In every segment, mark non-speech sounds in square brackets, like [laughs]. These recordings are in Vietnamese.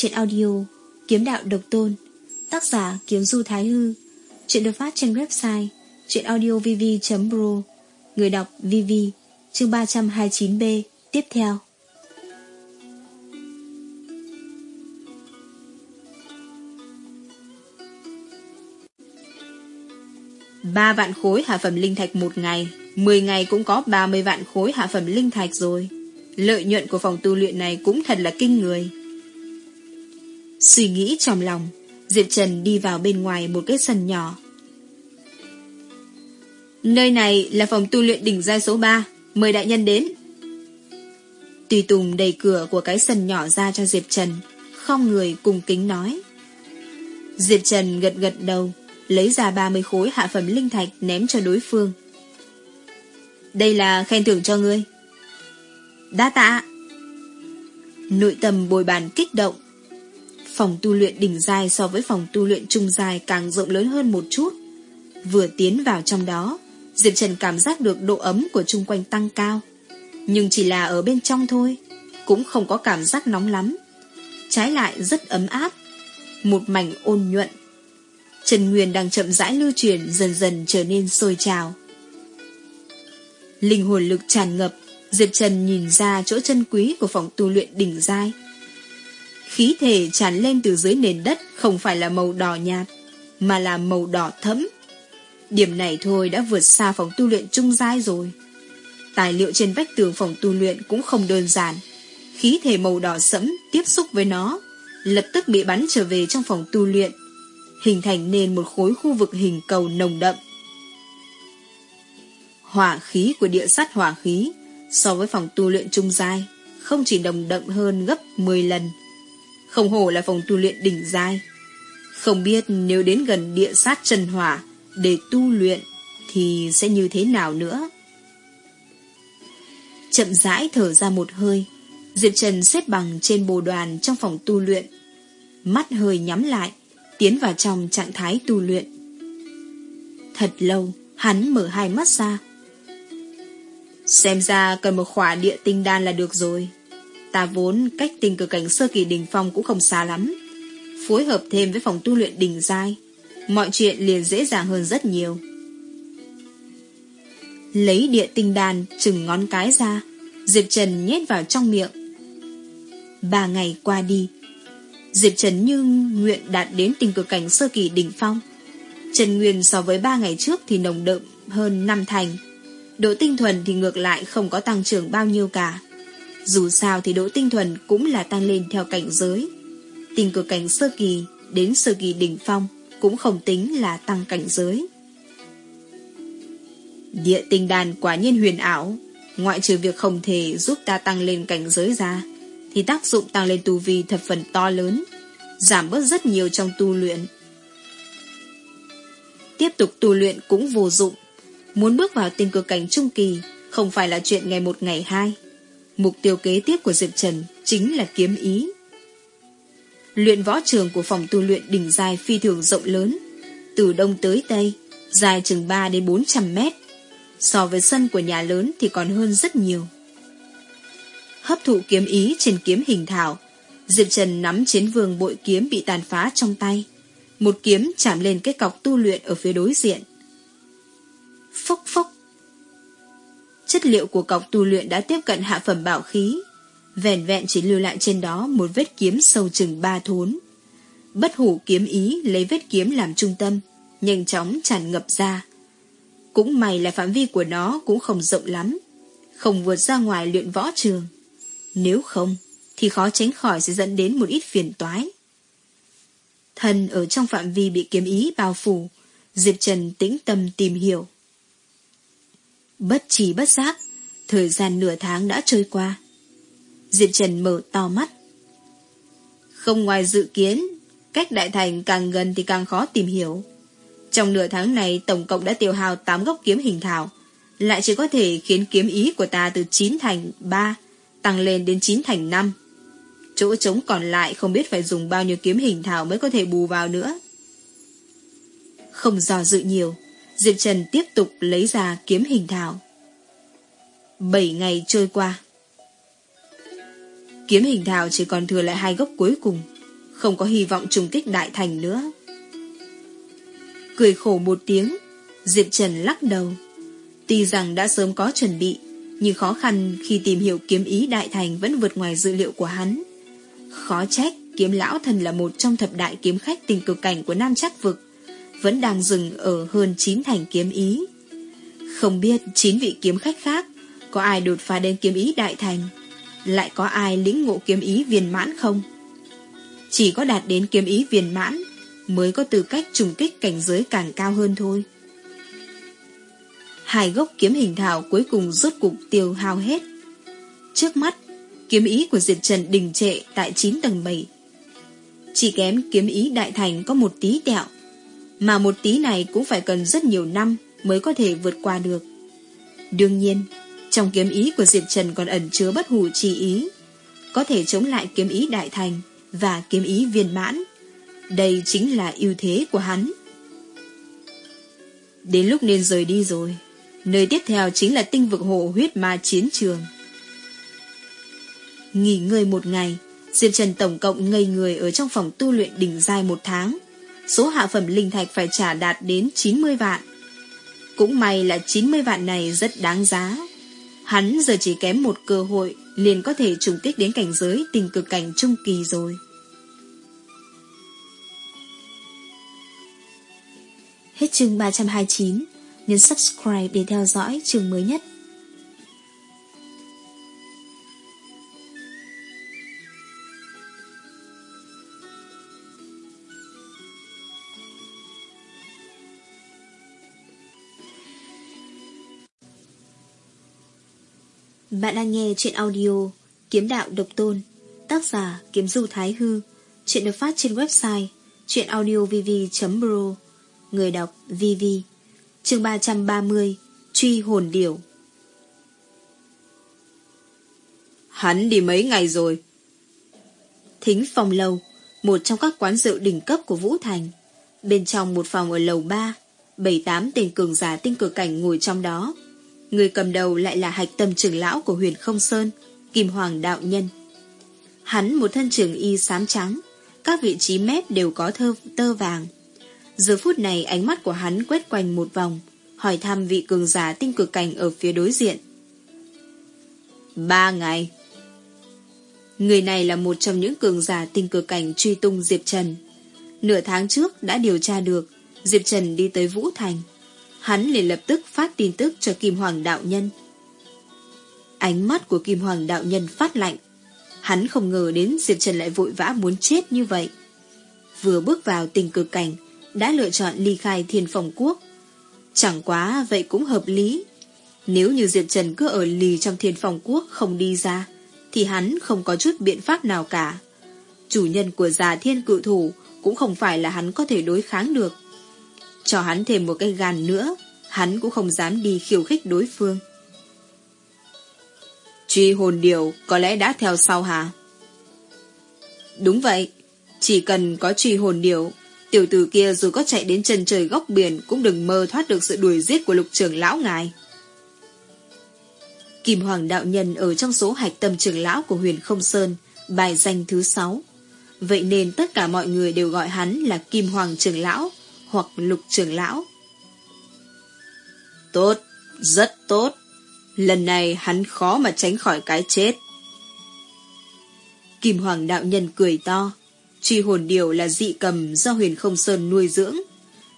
chuyện audio Kiếm đạo độc tôn, Tác giả Kiếm Du Thái Hư. Chuyện được phát trên website chuyenaudiovv.pro Người đọc VV Chương 329B Tiếp theo. Ba vạn khối hạ phẩm linh thạch một ngày 10 ngày cũng có 30 vạn khối hạ phẩm linh thạch rồi. Lợi nhuận của phòng tu luyện này cũng thật là kinh người. Suy nghĩ trong lòng, Diệp Trần đi vào bên ngoài một cái sân nhỏ. Nơi này là phòng tu luyện đỉnh giai số 3 Mời đại nhân đến. Tùy Tùng đẩy cửa của cái sân nhỏ ra cho Diệp Trần, Không người cùng kính nói. Diệp Trần gật gật đầu, Lấy ra 30 khối hạ phẩm linh thạch ném cho đối phương. Đây là khen thưởng cho ngươi. Đa tạ. Nội tâm bồi bàn kích động Phòng tu luyện đỉnh dài so với phòng tu luyện trung dài càng rộng lớn hơn một chút. Vừa tiến vào trong đó, Diệp Trần cảm giác được độ ấm của chung quanh tăng cao. Nhưng chỉ là ở bên trong thôi, Cũng không có cảm giác nóng lắm. Trái lại rất ấm áp, Một mảnh ôn nhuận. Trần Nguyên đang chậm rãi lưu truyền, Dần dần trở nên sôi trào. Linh hồn lực tràn ngập, Diệp Trần nhìn ra chỗ chân quý Của phòng tu luyện đỉnh giai Khí thể tràn lên từ dưới nền đất Không phải là màu đỏ nhạt Mà là màu đỏ thẫm Điểm này thôi đã vượt xa phòng tu luyện trung giai rồi. Tài liệu trên vách tường phòng tu luyện cũng không đơn giản. Khí thể màu đỏ sẫm tiếp xúc với nó, lập tức bị bắn trở về trong phòng tu luyện, hình thành nên một khối khu vực hình cầu nồng đậm. Hỏa khí của địa sắt hỏa khí so với phòng tu luyện trung giai không chỉ đồng đậm hơn gấp 10 lần. Không hổ là phòng tu luyện đỉnh giai. Không biết nếu đến gần địa sát chân hỏa để tu luyện thì sẽ như thế nào nữa? Chậm rãi thở ra một hơi, Diệp Trần xếp bằng trên bồ đoàn trong phòng tu luyện. Mắt hơi nhắm lại, tiến vào trong trạng thái tu luyện. Thật lâu, hắn mở hai mắt ra. Xem ra cần một khỏa địa tinh đan là được rồi. Ta vốn cách tình cử cảnh sơ kỳ đỉnh phong cũng không xa lắm. Phối hợp thêm với phòng tu luyện đỉnh giai mọi chuyện liền dễ dàng hơn rất nhiều. Lấy địa tinh đàn chừng ngón cái ra, Diệp Trần nhét vào trong miệng. Ba ngày qua đi, Diệp Trần như nguyện đạt đến tình cực cảnh sơ kỳ đỉnh phong. Trần Nguyên so với ba ngày trước thì nồng đậm hơn năm thành. Độ tinh thuần thì ngược lại không có tăng trưởng bao nhiêu cả. Dù sao thì độ tinh thuần cũng là tăng lên theo cảnh giới. Tình cực cảnh sơ kỳ đến sơ kỳ đỉnh phong cũng không tính là tăng cảnh giới. Địa tinh đàn quả nhiên huyền ảo, ngoại trừ việc không thể giúp ta tăng lên cảnh giới ra, thì tác dụng tăng lên tu vi thật phần to lớn, giảm bớt rất nhiều trong tu luyện. Tiếp tục tu luyện cũng vô dụng, muốn bước vào tinh cực cảnh trung kỳ không phải là chuyện ngày một ngày hai. Mục tiêu kế tiếp của Diệp Trần chính là kiếm ý. Luyện võ trường của phòng tu luyện đỉnh dài phi thường rộng lớn, từ đông tới tây, dài chừng 3 đến 400 mét. So với sân của nhà lớn thì còn hơn rất nhiều. Hấp thụ kiếm ý trên kiếm hình thảo, Diệp Trần nắm chiến vương bội kiếm bị tàn phá trong tay. Một kiếm chạm lên cái cọc tu luyện ở phía đối diện. Phốc phốc. Chất liệu của cọc tu luyện đã tiếp cận hạ phẩm bảo khí, vẻn vẹn chỉ lưu lại trên đó một vết kiếm sâu chừng ba thốn. Bất hủ kiếm ý lấy vết kiếm làm trung tâm, nhanh chóng tràn ngập ra. Cũng may là phạm vi của nó cũng không rộng lắm, không vượt ra ngoài luyện võ trường. Nếu không, thì khó tránh khỏi sẽ dẫn đến một ít phiền toái. thần ở trong phạm vi bị kiếm ý bao phủ, Diệp Trần tĩnh tâm tìm hiểu. Bất trí bất giác, thời gian nửa tháng đã trôi qua. Diệp Trần mở to mắt. Không ngoài dự kiến, cách đại thành càng gần thì càng khó tìm hiểu. Trong nửa tháng này tổng cộng đã tiêu hao 8 gốc kiếm hình thảo, lại chỉ có thể khiến kiếm ý của ta từ 9 thành 3 tăng lên đến 9 thành 5. Chỗ trống còn lại không biết phải dùng bao nhiêu kiếm hình thảo mới có thể bù vào nữa. Không dò dự nhiều, Diệp Trần tiếp tục lấy ra kiếm hình thảo. Bảy ngày trôi qua. Kiếm hình thảo chỉ còn thừa lại hai gốc cuối cùng, không có hy vọng trùng kích đại thành nữa. Cười khổ một tiếng, Diệp Trần lắc đầu. Tuy rằng đã sớm có chuẩn bị, nhưng khó khăn khi tìm hiểu kiếm ý đại thành vẫn vượt ngoài dữ liệu của hắn. Khó trách, kiếm lão thần là một trong thập đại kiếm khách tình cực cảnh của Nam Chắc Vực, vẫn đang dừng ở hơn 9 thành kiếm ý. Không biết 9 vị kiếm khách khác có ai đột phá đến kiếm ý đại thành, lại có ai lĩnh ngộ kiếm ý viên mãn không? Chỉ có đạt đến kiếm ý viên mãn mới có tư cách trùng kích cảnh giới càng cao hơn thôi. Hai gốc kiếm hình thảo cuối cùng rốt cục tiêu hao hết. Trước mắt, kiếm ý của Diệp Trần đình trệ tại 9 tầng 7. Chỉ kém kiếm ý đại thành có một tí tẹo, mà một tí này cũng phải cần rất nhiều năm mới có thể vượt qua được. Đương nhiên, trong kiếm ý của Diệp Trần còn ẩn chứa bất hủ chi ý, có thể chống lại kiếm ý đại thành và kiếm ý viên mãn. Đây chính là ưu thế của hắn. Đến lúc nên rời đi rồi. Nơi tiếp theo chính là tinh vực hộ huyết ma chiến trường. Nghỉ ngơi một ngày, Diệp Trần tổng cộng ngây người ở trong phòng tu luyện đỉnh dài một tháng. Số hạ phẩm linh thạch phải trả đạt đến 90 vạn. Cũng may là 90 vạn này rất đáng giá. Hắn giờ chỉ kém một cơ hội liền có thể trùng kích đến cảnh giới tình cực cảnh trung kỳ rồi. Hết chương 329, nhấn subscribe để theo dõi chương mới nhất. Bạn đang nghe chuyện audio Kiếm đạo độc tôn Tác giả Kiếm Du Thái Hư. Chuyện được phát trên website chuyenaudiovv.pro Người đọc VV chương 330 Truy hồn điểu. Hắn đi mấy ngày rồi? Thính phòng lầu Một trong các quán rượu đỉnh cấp của Vũ Thành. Bên trong một phòng ở lầu 3 Bảy tám tên cường giả tinh cực cảnh ngồi trong đó Người cầm đầu lại là hạch tâm trưởng lão của huyền không sơn Kim Hoàng Đạo Nhân Hắn một thân trường y xám trắng Các vị trí mép đều có thơ, tơ vàng Giờ phút này ánh mắt của hắn quét quanh một vòng, hỏi thăm vị cường giả tinh cực cảnh ở phía đối diện. Ba ngày. Người này là một trong những cường giả tinh cực cảnh truy tung Diệp Trần. Nửa tháng trước đã điều tra được Diệp Trần đi tới Vũ Thành. Hắn liền lập tức phát tin tức cho Kim Hoàng Đạo Nhân. Ánh mắt của Kim Hoàng Đạo Nhân phát lạnh. Hắn không ngờ đến Diệp Trần lại vội vã muốn chết như vậy. Vừa bước vào tình cực cảnh, đã lựa chọn ly khai thiên phòng quốc. Chẳng quá vậy cũng hợp lý. Nếu như Diệp Trần cứ ở lì trong thiên phòng quốc không đi ra, thì hắn không có chút biện pháp nào cả. Chủ nhân của già thiên cự thủ cũng không phải là hắn có thể đối kháng được. Cho hắn thêm một cái gan nữa, hắn cũng không dám đi khiêu khích đối phương. Truy hồn điều có lẽ đã theo sau hả? Đúng vậy, chỉ cần có truy hồn điều Tiểu tử kia dù có chạy đến chân trời góc biển cũng đừng mơ thoát được sự đuổi giết của lục trưởng lão ngài. Kim Hoàng đạo nhân ở trong số hạch tâm trưởng lão của huyền không sơn, bài danh thứ sáu. Vậy nên tất cả mọi người đều gọi hắn là Kim Hoàng trưởng lão hoặc lục trưởng lão. Tốt, rất tốt. Lần này hắn khó mà tránh khỏi cái chết. Kim Hoàng đạo nhân cười to. Truy hồn điều là dị cầm do huyền không sơn nuôi dưỡng.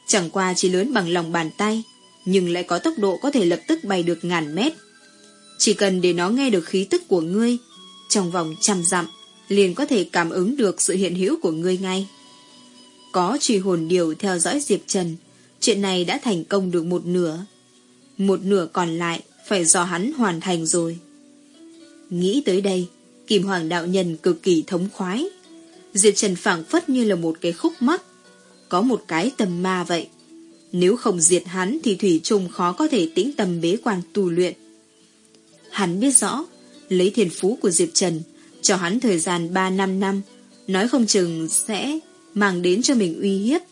Chẳng qua chỉ lớn bằng lòng bàn tay, nhưng lại có tốc độ có thể lập tức bay được ngàn mét. Chỉ cần để nó nghe được khí tức của ngươi, trong vòng trăm dặm, liền có thể cảm ứng được sự hiện hữu của ngươi ngay. Có truy hồn điều theo dõi Diệp Trần, chuyện này đã thành công được một nửa. Một nửa còn lại phải do hắn hoàn thành rồi. Nghĩ tới đây, Kim Hoàng Đạo Nhân cực kỳ thống khoái. Diệp Trần phảng phất như là một cái khúc mắc, có một cái tầm ma vậy. Nếu không diệt hắn thì Thủy Trung khó có thể tĩnh tâm bế quan tu luyện. Hắn biết rõ, lấy thiền phú của Diệp Trần, cho hắn thời gian 3 năm năm, nói không chừng sẽ mang đến cho mình uy hiếp.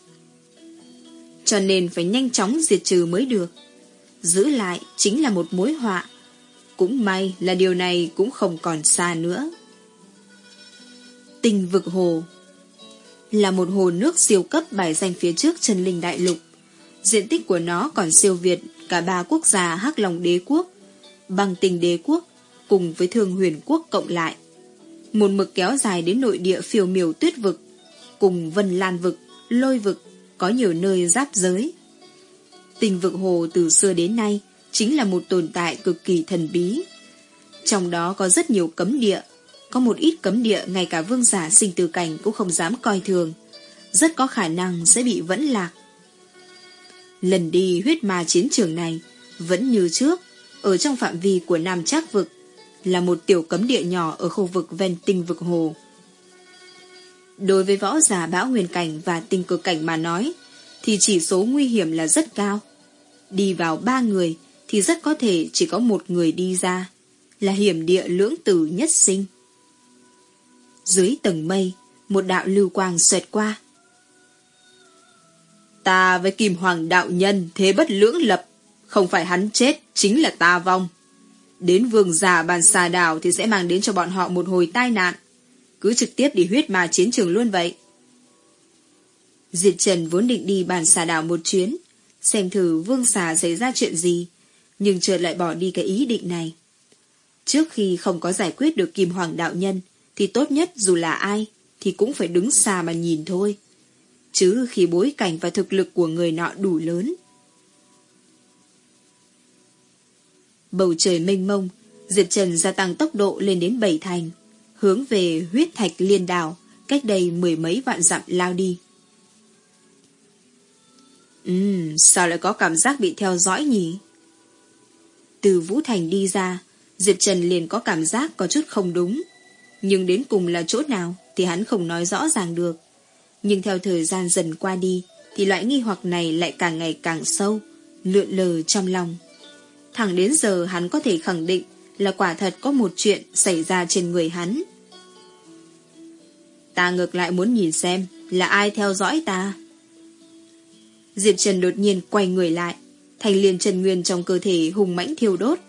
Cho nên phải nhanh chóng diệt trừ mới được. Giữ lại chính là một mối họa. Cũng may là điều này cũng không còn xa nữa. Tình vực hồ Là một hồ nước siêu cấp bài danh phía trước chân linh đại lục. Diện tích của nó còn siêu việt cả ba quốc gia hắc lòng đế quốc, băng tình đế quốc cùng với thương huyền quốc cộng lại. Một mực kéo dài đến nội địa phiêu miểu tuyết vực, cùng vân lan vực, lôi vực, có nhiều nơi giáp giới. Tình vực hồ từ xưa đến nay chính là một tồn tại cực kỳ thần bí. Trong đó có rất nhiều cấm địa, có một ít cấm địa ngay cả vương giả sinh từ cảnh cũng không dám coi thường, rất có khả năng sẽ bị vẫn lạc. Lần đi huyết ma chiến trường này vẫn như trước, ở trong phạm vi của Nam Trác vực, là một tiểu cấm địa nhỏ ở khu vực ven tinh vực hồ. Đối với võ giả bão huyền cảnh và tình cực cảnh mà nói, thì chỉ số nguy hiểm là rất cao. Đi vào ba người thì rất có thể chỉ có một người đi ra, là hiểm địa lưỡng tử nhất sinh. Dưới tầng mây, một đạo lưu quang xoẹt qua. Ta với Kim Hoàng đạo nhân thế bất lưỡng lập, không phải hắn chết, chính là ta vong. Đến vương giả bàn xà đảo thì sẽ mang đến cho bọn họ một hồi tai nạn. Cứ trực tiếp đi huyết mà chiến trường luôn vậy. Diệt Trần vốn định đi bàn xà đảo một chuyến, xem thử vương xà xảy ra chuyện gì, nhưng chợt lại bỏ đi cái ý định này. Trước khi không có giải quyết được Kim Hoàng đạo nhân, thì tốt nhất dù là ai, thì cũng phải đứng xa mà nhìn thôi. Chứ khi bối cảnh và thực lực của người nọ đủ lớn. Bầu trời mênh mông, Diệp Trần gia tăng tốc độ lên đến bảy thành, hướng về huyết thạch liên đào cách đây mười mấy vạn dặm lao đi. Ừm, sao lại có cảm giác bị theo dõi nhỉ? Từ Vũ Thành đi ra, Diệp Trần liền có cảm giác có chút không đúng. Nhưng đến cùng là chỗ nào thì hắn không nói rõ ràng được. Nhưng theo thời gian dần qua đi, thì loại nghi hoặc này lại càng ngày càng sâu, lượn lờ trong lòng. Thẳng đến giờ hắn có thể khẳng định là quả thật có một chuyện xảy ra trên người hắn. Ta ngược lại muốn nhìn xem là ai theo dõi ta. Diệp Trần đột nhiên quay người lại, thành liền trần nguyên trong cơ thể hùng mãnh thiêu đốt,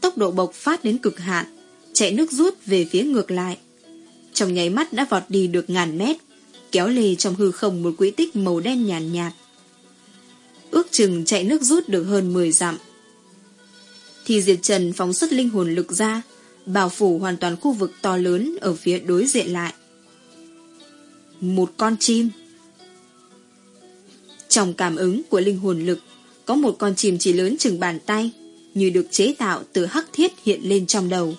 tốc độ bộc phát đến cực hạn, chạy nước rút về phía ngược lại. Trong nháy mắt đã vọt đi được ngàn mét, kéo lê trong hư không một quỹ tích màu đen nhàn nhạt, nhạt. Ước chừng chạy nước rút được hơn 10 dặm. Thì Diệp Trần phóng xuất linh hồn lực ra, bảo phủ hoàn toàn khu vực to lớn ở phía đối diện lại. Một con chim Trong cảm ứng của linh hồn lực, có một con chim chỉ lớn chừng bàn tay, như được chế tạo từ hắc thiết hiện lên trong đầu.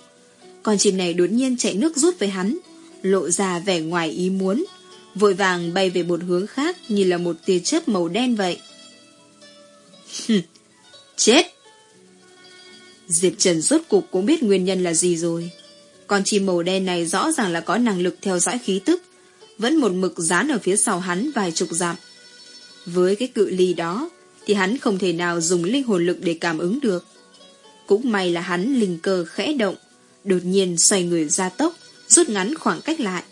Con chim này đột nhiên chạy nước rút với hắn, lộ ra vẻ ngoài ý muốn, vội vàng bay về một hướng khác như là một tia chớp màu đen vậy. Chết! Diệp Trần rốt cục cũng biết nguyên nhân là gì rồi. Con chim màu đen này rõ ràng là có năng lực theo dõi khí tức, vẫn một mực dán ở phía sau hắn vài chục dặm. Với cái cự ly đó, thì hắn không thể nào dùng linh hồn lực để cảm ứng được. Cũng may là hắn linh cơ khẽ động, đột nhiên xoay người ra tốc, rút ngắn khoảng cách lại.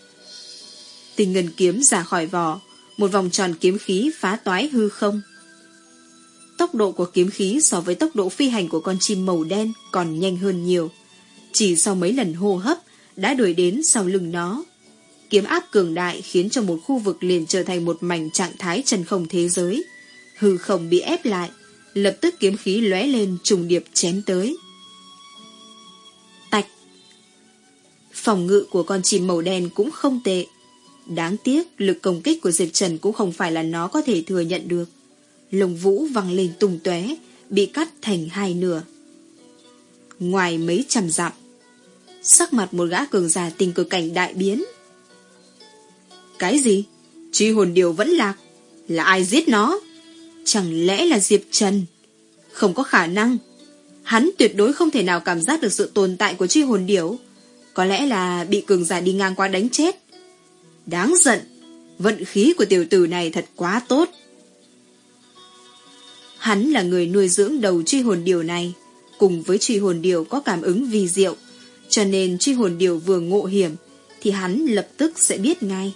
Tình ngân kiếm ra khỏi vỏ, một vòng tròn kiếm khí phá toái hư không. Tốc độ của kiếm khí so với tốc độ phi hành của con chim màu đen còn nhanh hơn nhiều. Chỉ sau mấy lần hô hấp đã đuổi đến sau lưng nó. Kiếm áp cường đại khiến cho một khu vực liền trở thành một mảnh trạng thái chân không thế giới. Hư không bị ép lại, lập tức kiếm khí lóe lên trùng điệp chém tới. Tạch Phòng ngự của con chim màu đen cũng không tệ. Đáng tiếc, lực công kích của Diệp Trần cũng không phải là nó có thể thừa nhận được. Lồng vũ văng lên tung tóe bị cắt thành hai nửa. Ngoài mấy trăm dặm, sắc mặt một gã cường giả tình cực cảnh đại biến. Cái gì? Truy hồn điều vẫn lạc? Là ai giết nó? Chẳng lẽ là Diệp Trần? Không có khả năng. Hắn tuyệt đối không thể nào cảm giác được sự tồn tại của truy hồn điểu. Có lẽ là bị cường giả đi ngang qua đánh chết. Đáng giận. Vận khí của tiểu tử này thật quá tốt. Hắn là người nuôi dưỡng đầu truy hồn điều này. Cùng với truy hồn điều có cảm ứng vi diệu. Cho nên truy hồn điều vừa ngộ hiểm, thì hắn lập tức sẽ biết ngay.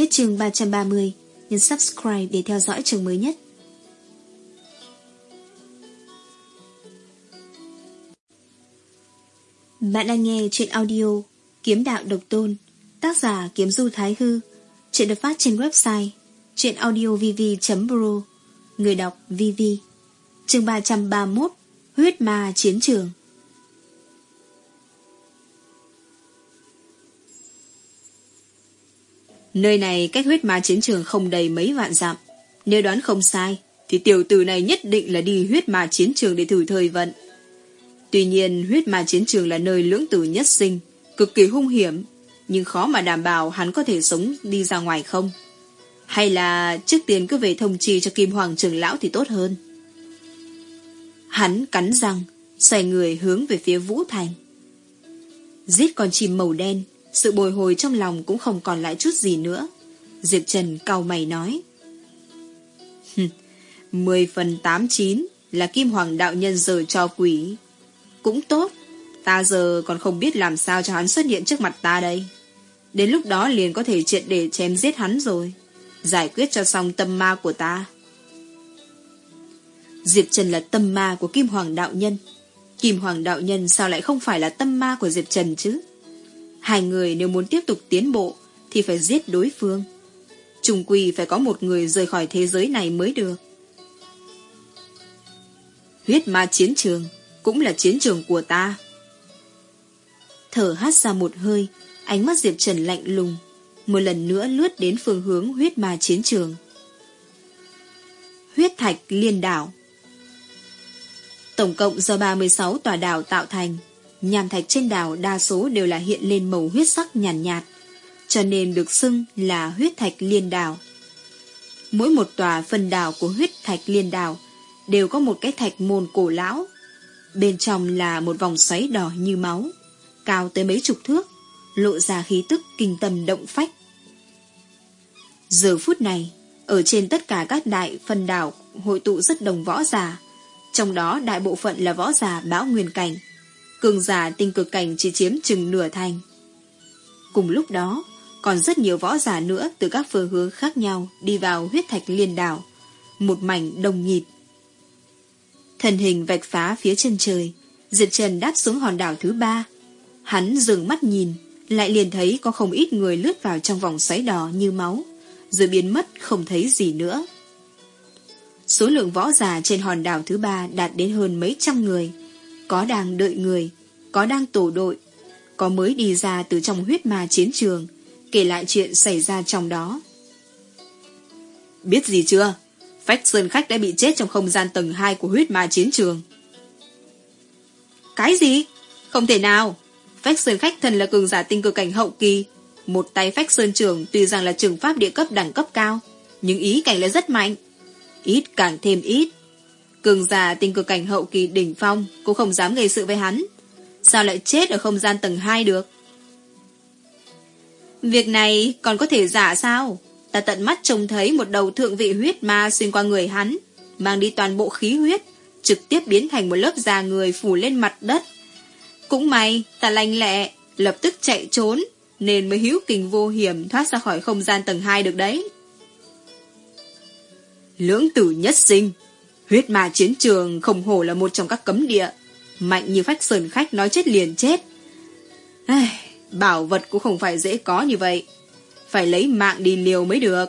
Hết chương 330, nhấn subscribe để theo dõi chương mới nhất. Bạn đang nghe chuyện audio Kiếm Đạo Độc Tôn, tác giả Kiếm Du Thái Hư, chuyện được phát trên website chuyenaudiovv.pro, người đọc VV. Chương 331, Huyết Ma Chiến Trường. Nơi này cách huyết ma chiến trường không đầy mấy vạn dặm. Nếu đoán không sai, thì tiểu tử này nhất định là đi huyết ma chiến trường để thử thời vận. Tuy nhiên, huyết ma chiến trường là nơi lưỡng tử nhất sinh, cực kỳ hung hiểm, nhưng khó mà đảm bảo hắn có thể sống đi ra ngoài không. Hay là trước tiên cứ về thông trì cho Kim Hoàng trưởng lão thì tốt hơn. Hắn cắn răng, xoay người hướng về phía Vũ Thành. Giết con chim màu đen, sự bồi hồi trong lòng cũng không còn lại chút gì nữa. Diệp Trần cau mày nói. Mười phần tám chín là Kim Hoàng đạo nhân giờ cho quỷ. Cũng tốt, ta giờ còn không biết làm sao cho hắn xuất hiện trước mặt ta đây. Đến lúc đó liền có thể triệt để chém giết hắn rồi. Giải quyết cho xong tâm ma của ta. Diệp Trần là tâm ma của Kim Hoàng đạo nhân. Kim Hoàng đạo nhân sao lại không phải là tâm ma của Diệp Trần chứ? Hai người nếu muốn tiếp tục tiến bộ thì phải giết đối phương. Trung quy phải có một người rời khỏi thế giới này mới được. Huyết ma chiến trường cũng là chiến trường của ta. Thở hát ra một hơi, ánh mắt Diệp Trần lạnh lùng, một lần nữa lướt đến phương hướng huyết ma chiến trường. Huyết thạch liên đảo Tổng cộng do 36 tòa đảo tạo thành, nham thạch trên đảo đa số đều là hiện lên màu huyết sắc nhàn nhạt, nhạt, cho nên được xưng là huyết thạch liên đảo. Mỗi một tòa phần đảo của huyết thạch liên đảo đều có một cái thạch môn cổ lão. Bên trong là một vòng xoáy đỏ như máu, cao tới mấy chục thước, lộ ra khí tức kinh tâm động phách. Giờ phút này, ở trên tất cả các đại phần đảo hội tụ rất đồng võ giả, trong đó đại bộ phận là võ giả bão nguyên cảnh, cường giả tinh cực cảnh chỉ chiếm chừng nửa thành. Cùng lúc đó, còn rất nhiều võ giả nữa từ các phương hướng khác nhau đi vào huyết thạch liên đảo, một mảnh đồng nhịp. Thần hình vạch phá phía chân trời, Diệp Trần đáp xuống hòn đảo thứ ba. Hắn dừng mắt nhìn, lại liền thấy có không ít người lướt vào trong vòng xoáy đỏ như máu, rồi biến mất không thấy gì nữa. Số lượng võ giả trên hòn đảo thứ ba đạt đến hơn mấy trăm người, có đang đợi người, có đang tổ đội, có mới đi ra từ trong huyết ma chiến trường, kể lại chuyện xảy ra trong đó. Biết gì chưa? Phách Sơn Khách đã bị chết trong không gian tầng 2 của huyết ma chiến trường. Cái gì? Không thể nào. Phách Sơn Khách thần là cường giả tinh cực cảnh hậu kỳ. Một tay Phách Sơn Trường tuy rằng là trường pháp địa cấp đẳng cấp cao, nhưng ý cảnh là rất mạnh. Ít càng thêm ít. Cường giả tình cực cảnh hậu kỳ đỉnh phong cũng không dám gây sự với hắn. Sao lại chết ở không gian tầng 2 được? Việc này còn có thể giả sao? Ta tận mắt trông thấy một đầu thượng vị huyết ma xuyên qua người hắn, mang đi toàn bộ khí huyết, trực tiếp biến thành một lớp da người phủ lên mặt đất. Cũng may, ta lanh lẹ, lập tức chạy trốn, nên mới hữu kình vô hiểm thoát ra khỏi không gian tầng 2 được đấy. Lưỡng tử nhất sinh Huyết ma chiến trường không hổ là một trong các cấm địa. Mạnh như phách sơn khách nói chết liền chết. Ai, bảo vật cũng không phải dễ có như vậy. Phải lấy mạng đi liều mới được.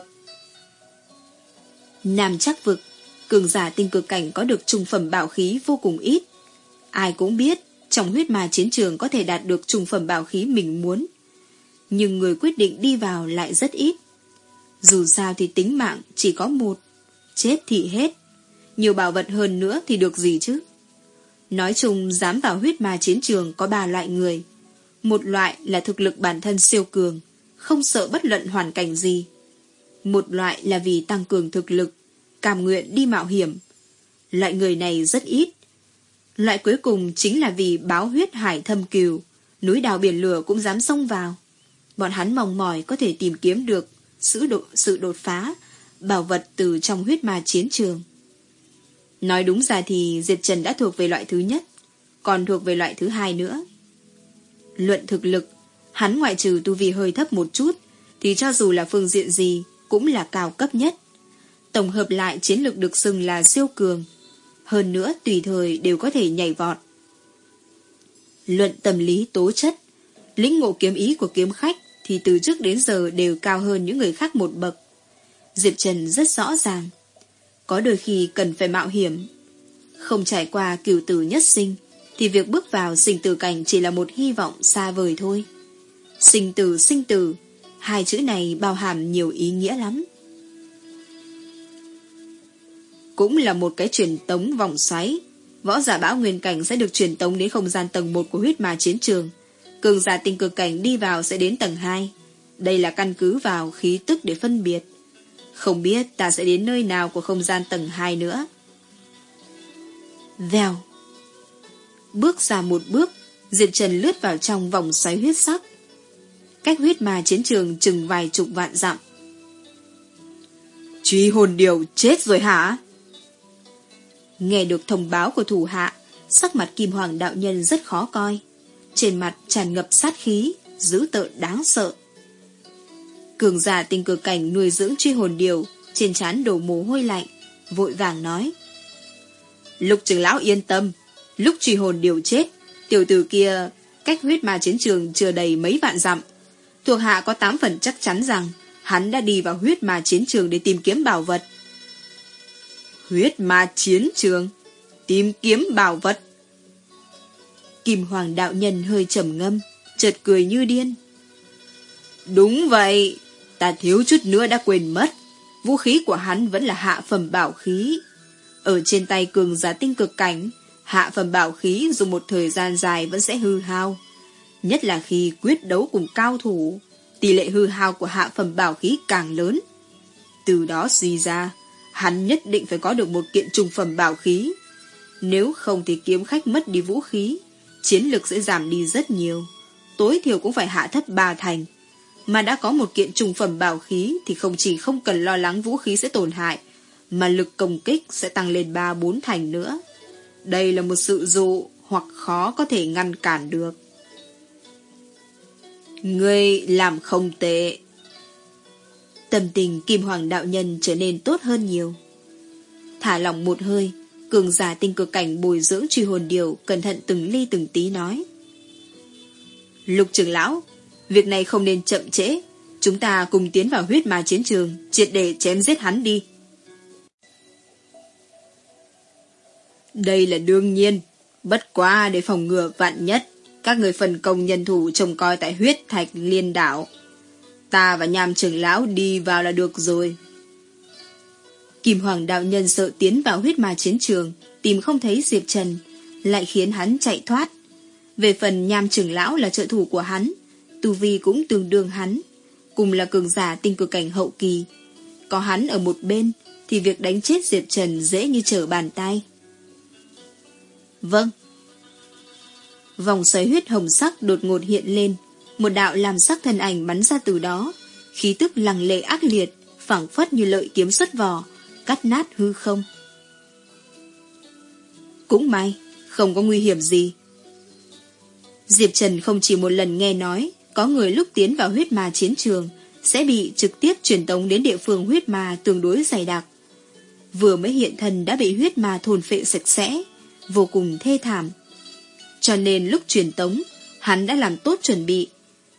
Nam chắc vực, cường giả tinh cực cảnh có được trung phẩm bảo khí vô cùng ít. Ai cũng biết, trong huyết ma chiến trường có thể đạt được trung phẩm bảo khí mình muốn. Nhưng người quyết định đi vào lại rất ít. Dù sao thì tính mạng chỉ có một, chết thì hết nhiều bảo vật hơn nữa thì được gì chứ? Nói chung dám vào huyết ma chiến trường có ba loại người. Một loại là thực lực bản thân siêu cường, không sợ bất luận hoàn cảnh gì. Một loại là vì tăng cường thực lực, cảm nguyện đi mạo hiểm. Loại người này rất ít. Loại cuối cùng chính là vì báo huyết hải thâm cừu, núi đào biển lửa cũng dám xông vào. Bọn hắn mong mỏi có thể tìm kiếm được sự, đột, sự đột phá, bảo vật từ trong huyết ma chiến trường. Nói đúng ra thì Diệp Trần đã thuộc về loại thứ nhất, còn thuộc về loại thứ hai nữa. Luận thực lực, hắn ngoại trừ tu vi hơi thấp một chút, thì cho dù là phương diện gì cũng là cao cấp nhất. Tổng hợp lại chiến lược được xưng là siêu cường. Hơn nữa tùy thời đều có thể nhảy vọt. Luận tâm lý tố chất, lĩnh ngộ kiếm ý của kiếm khách thì từ trước đến giờ đều cao hơn những người khác một bậc. Diệp Trần rất rõ ràng. Có đôi khi cần phải mạo hiểm. Không trải qua cửu tử nhất sinh, thì việc bước vào sinh tử cảnh chỉ là một hy vọng xa vời thôi. Sinh tử sinh tử, hai chữ này bao hàm nhiều ý nghĩa lắm. Cũng là một cái truyền tống vòng xoáy. Võ giả bão nguyên cảnh sẽ được truyền tống đến không gian tầng 1 của huyết ma chiến trường. Cường giả tinh cực cảnh đi vào sẽ đến tầng 2. Đây là căn cứ vào khí tức để phân biệt. Không biết ta sẽ đến nơi nào của không gian tầng 2 nữa. Vèo. Bước ra một bước, Diệp Trần lướt vào trong vòng xoáy huyết sắc. Cách huyết ma chiến trường chừng vài chục vạn dặm. Truy hồn điều chết rồi hả? Nghe được thông báo của thủ hạ, sắc mặt kim hoàng đạo nhân rất khó coi. Trên mặt tràn ngập sát khí, dữ tợn đáng sợ. Cường giả tình cờ cảnh nuôi dưỡng truy hồn điều, trên trán đổ mồ hôi lạnh, vội vàng nói. Lục trưởng lão yên tâm, lúc truy hồn điều chết, tiểu tử kia cách huyết ma chiến trường chưa đầy mấy vạn dặm. Thuộc hạ có tám phần chắc chắn rằng hắn đã đi vào huyết ma chiến trường để tìm kiếm bảo vật. Huyết ma chiến trường, tìm kiếm bảo vật. Kim Hoàng đạo nhân hơi trầm ngâm, chợt cười như điên. Đúng vậy, ta thiếu chút nữa đã quên mất. Vũ khí của hắn vẫn là hạ phẩm bảo khí. Ở trên tay cường giả tinh cực cảnh, hạ phẩm bảo khí dùng một thời gian dài vẫn sẽ hư hao. Nhất là khi quyết đấu cùng cao thủ, tỷ lệ hư hao của hạ phẩm bảo khí càng lớn. Từ đó suy ra, hắn nhất định phải có được một kiện trùng phẩm bảo khí. Nếu không thì kiếm khách mất đi vũ khí, chiến lực sẽ giảm đi rất nhiều. Tối thiểu cũng phải hạ thấp ba thành. Mà đã có một kiện trùng phẩm bảo khí thì không chỉ không cần lo lắng vũ khí sẽ tổn hại, mà lực công kích sẽ tăng lên ba bốn thành nữa. Đây là một sự dụ hoặc khó có thể ngăn cản được. Ngươi làm không tệ. Tâm tình Kim Hoàng Đạo Nhân trở nên tốt hơn nhiều. Thả lỏng một hơi, cường giả tinh cực cảnh bồi dưỡng truy hồn điều cẩn thận từng ly từng tí nói. Lục trưởng lão, việc này không nên chậm trễ. Chúng ta cùng tiến vào huyết ma chiến trường, triệt để chém giết hắn đi. Đây là đương nhiên, bất quá để phòng ngừa vạn nhất, các người phần công nhân thủ trông coi tại huyết thạch liên đảo. Ta và nhàm trưởng lão đi vào là được rồi. Kim Hoàng đạo nhân sợ tiến vào huyết ma chiến trường, tìm không thấy Diệp Trần, lại khiến hắn chạy thoát. Về phần nham trưởng lão là trợ thủ của hắn, tu vi cũng tương đương hắn, cùng là cường giả tinh cực cảnh hậu kỳ. Có hắn ở một bên, thì việc đánh chết Diệp Trần dễ như trở bàn tay. Vâng. Vòng xoáy huyết hồng sắc đột ngột hiện lên, một đạo làm sắc thân ảnh bắn ra từ đó, khí tức lằng lệ ác liệt, phảng phất như lợi kiếm xuất vỏ, cắt nát hư không. Cũng may, không có nguy hiểm gì. Diệp Trần không chỉ một lần nghe nói có người lúc tiến vào huyết ma chiến trường sẽ bị trực tiếp truyền tống đến địa phương huyết ma tương đối dày đặc. Vừa mới hiện thân đã bị huyết ma thôn phệ sạch sẽ, vô cùng thê thảm. Cho nên lúc truyền tống, hắn đã làm tốt chuẩn bị,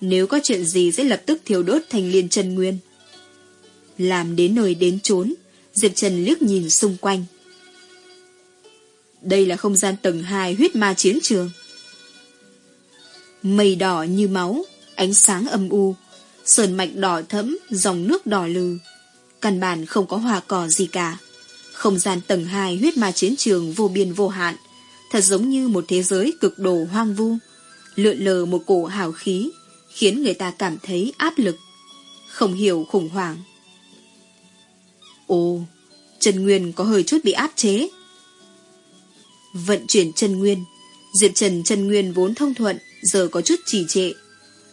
nếu có chuyện gì sẽ lập tức thiêu đốt thành liên chân nguyên. Làm đến nơi đến chốn, Diệp Trần liếc nhìn xung quanh. Đây là không gian tầng 2 huyết ma chiến trường. Mây đỏ như máu, ánh sáng âm u, sơn mạch đỏ thẫm, dòng nước đỏ lừ. Căn bản không có hoa cỏ gì cả. Không gian tầng 2 huyết ma chiến trường vô biên vô hạn, thật giống như một thế giới cực đồ hoang vu, lượn lờ một cổ hào khí, khiến người ta cảm thấy áp lực, không hiểu khủng hoảng. Ồ, Trần Nguyên có hơi chút bị áp chế. Vận chuyển Trần Nguyên, Diệp Trần Trần Nguyên vốn thông thuận, giờ có chút trì trệ.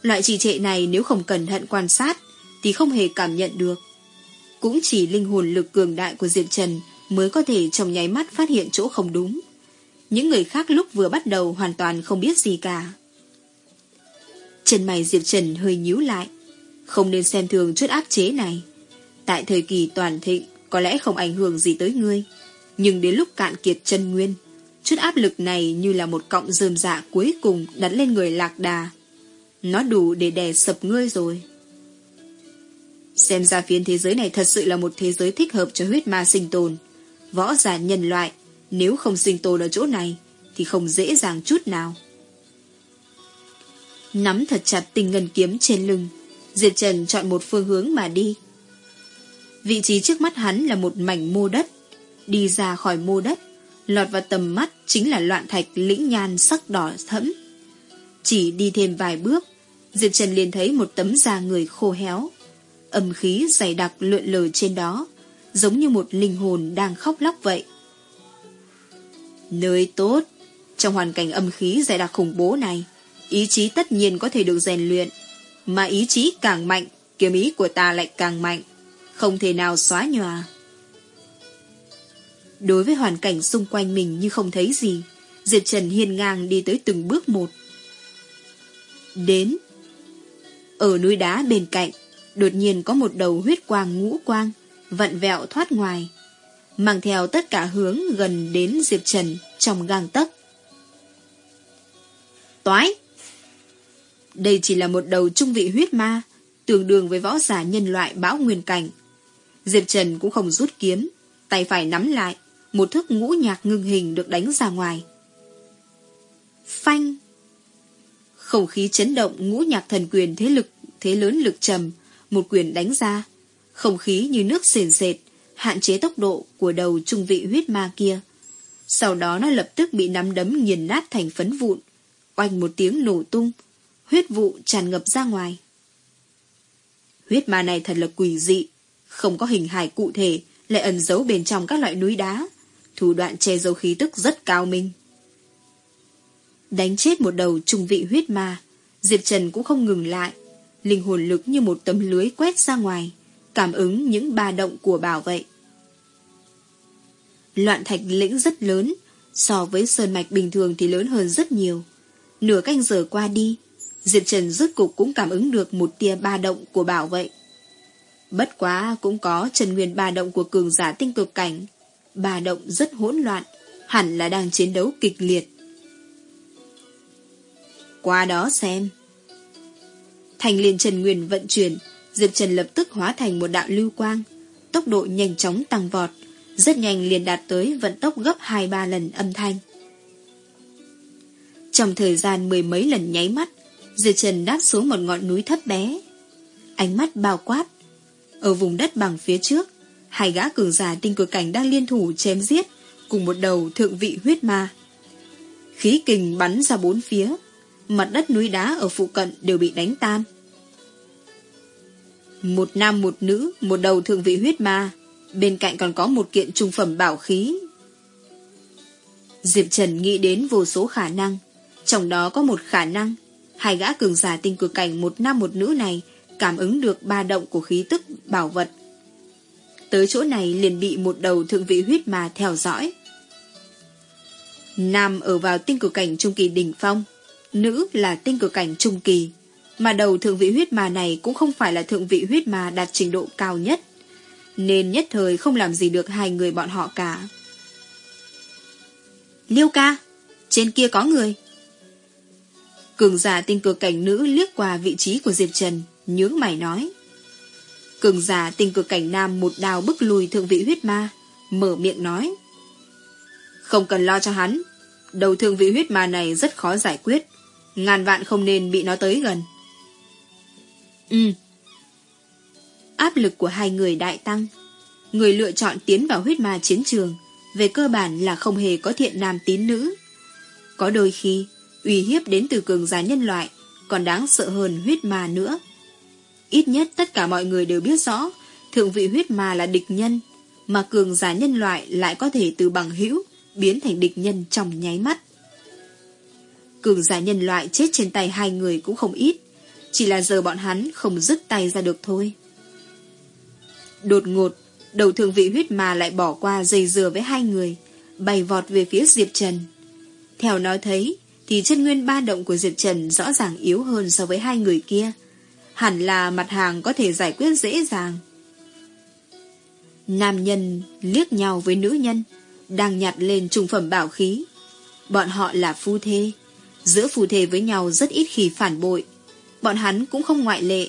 Loại trì trệ này nếu không cẩn thận quan sát, thì không hề cảm nhận được. Cũng chỉ linh hồn lực cường đại của Diệp Trần mới có thể trong nháy mắt phát hiện chỗ không đúng. Những người khác lúc vừa bắt đầu hoàn toàn không biết gì cả. Chân mày Diệp Trần hơi nhíu lại. Không nên xem thường chút áp chế này. Tại thời kỳ toàn thịnh, có lẽ không ảnh hưởng gì tới ngươi. Nhưng đến lúc cạn kiệt chân nguyên, Chút áp lực này như là một cọng rơm dạ cuối cùng đặt lên người lạc đà. Nó đủ để đè sập ngươi rồi. Xem ra phiến thế giới này thật sự là một thế giới thích hợp cho huyết ma sinh tồn. Võ giả nhân loại, nếu không sinh tồn ở chỗ này, thì không dễ dàng chút nào. Nắm thật chặt tình ngân kiếm trên lưng, Diệp Trần chọn một phương hướng mà đi. Vị trí trước mắt hắn là một mảnh mô đất. Đi ra khỏi mô đất, lọt vào tầm mắt chính là loạn thạch lĩnh nhan sắc đỏ thẫm. Chỉ đi thêm vài bước, Diệp Trần liền thấy một tấm da người khô héo. Âm khí dày đặc lượn lờ trên đó, giống như một linh hồn đang khóc lóc vậy. Nơi tốt, trong hoàn cảnh âm khí dày đặc khủng bố này, ý chí tất nhiên có thể được rèn luyện, mà ý chí càng mạnh, kiếm ý của ta lại càng mạnh, không thể nào xóa nhòa. Đối với hoàn cảnh xung quanh mình như không thấy gì, Diệp Trần hiên ngang đi tới từng bước một. Đến. Ở núi đá bên cạnh, đột nhiên có một đầu huyết quang ngũ quang, vặn vẹo thoát ngoài, mang theo tất cả hướng gần đến Diệp Trần trong gang tấc. Toái! Đây chỉ là một đầu trung vị huyết ma, tương đương với võ giả nhân loại bão nguyên cảnh. Diệp Trần cũng không rút kiếm, tay phải nắm lại, một thức ngũ nhạc ngưng hình được đánh ra ngoài. Phanh! Không khí chấn động ngũ nhạc thần quyền thế lực, thế lớn lực trầm, một quyền đánh ra. Không khí như nước sền sệt, hạn chế tốc độ của đầu trung vị huyết ma kia. Sau đó nó lập tức bị nắm đấm nghiền nát thành phấn vụn, oanh một tiếng nổ tung, huyết vụ tràn ngập ra ngoài. Huyết ma này thật là quỷ dị, không có hình hài cụ thể, lại ẩn giấu bên trong các loại núi đá, thủ đoạn che giấu khí tức rất cao minh. Đánh chết một đầu trung vị huyết ma, Diệp Trần cũng không ngừng lại, linh hồn lực như một tấm lưới quét ra ngoài, cảm ứng những ba động của bảo vệ. Loạn thạch lĩnh rất lớn, so với sơn mạch bình thường thì lớn hơn rất nhiều. Nửa canh giờ qua đi, Diệp Trần rốt cục cũng cảm ứng được một tia ba động của bảo vệ. Bất quá cũng có trần nguyên ba động của cường giả tinh cực cảnh. Ba động rất hỗn loạn, hẳn là đang chiến đấu kịch liệt. Qua đó xem. Thành liền Trần Nguyên vận chuyển, Diệp Trần lập tức hóa thành một đạo lưu quang, tốc độ nhanh chóng tăng vọt, rất nhanh liền đạt tới vận tốc gấp 2-3 lần âm thanh. Trong thời gian mười mấy lần nháy mắt, Diệp Trần đáp xuống một ngọn núi thấp bé. Ánh mắt bao quát. Ở vùng đất bằng phía trước, hai gã cường giả tinh cực cảnh đang liên thủ chém giết cùng một đầu thượng vị huyết ma. Khí kình bắn ra bốn phía, mặt đất núi đá ở phụ cận đều bị đánh tan. Một nam một nữ, một đầu thượng vị huyết ma, bên cạnh còn có một kiện trung phẩm bảo khí. Diệp Trần nghĩ đến vô số khả năng, trong đó có một khả năng, hai gã cường giả tinh cực cảnh một nam một nữ này cảm ứng được ba động của khí tức bảo vật. Tới chỗ này liền bị một đầu thượng vị huyết ma theo dõi. Nam ở vào tinh cực cảnh trung kỳ đỉnh phong, nữ là tinh cực cảnh trung kỳ, mà đầu thượng vị huyết ma này cũng không phải là thượng vị huyết ma đạt trình độ cao nhất, nên nhất thời không làm gì được hai người bọn họ cả. Liêu ca, trên kia có người. Cường giả tinh cực cảnh nữ liếc qua vị trí của Diệp Trần, nhướng mày nói. Cường giả tinh cực cảnh nam một đào bức lùi thượng vị huyết ma, mở miệng nói. Không cần lo cho hắn, đầu thượng vị huyết ma này rất khó giải quyết, ngàn vạn không nên bị nó tới gần. Ừ. Áp lực của hai người đại tăng, người lựa chọn tiến vào huyết ma chiến trường, về cơ bản là không hề có thiện nam tín nữ. Có đôi khi, uy hiếp đến từ cường giả nhân loại còn đáng sợ hơn huyết ma nữa. Ít nhất tất cả mọi người đều biết rõ thượng vị huyết ma là địch nhân, mà cường giả nhân loại lại có thể từ bằng hữu biến thành địch nhân trong nháy mắt. Cường giả nhân loại chết trên tay hai người cũng không ít, chỉ là giờ bọn hắn không dứt tay ra được thôi. Đột ngột, đầu thượng vị huyết mà lại bỏ qua dây dừa với hai người, bay vọt về phía Diệp Trần. Theo nói thấy, thì chân nguyên ba động của Diệp Trần rõ ràng yếu hơn so với hai người kia. Hẳn là mặt hàng có thể giải quyết dễ dàng. Nam nhân liếc nhau với nữ nhân, đang nhặt lên trùng phẩm bảo khí, Bọn họ là phu thê. Giữa phù thể với nhau rất ít khi phản bội. Bọn hắn cũng không ngoại lệ.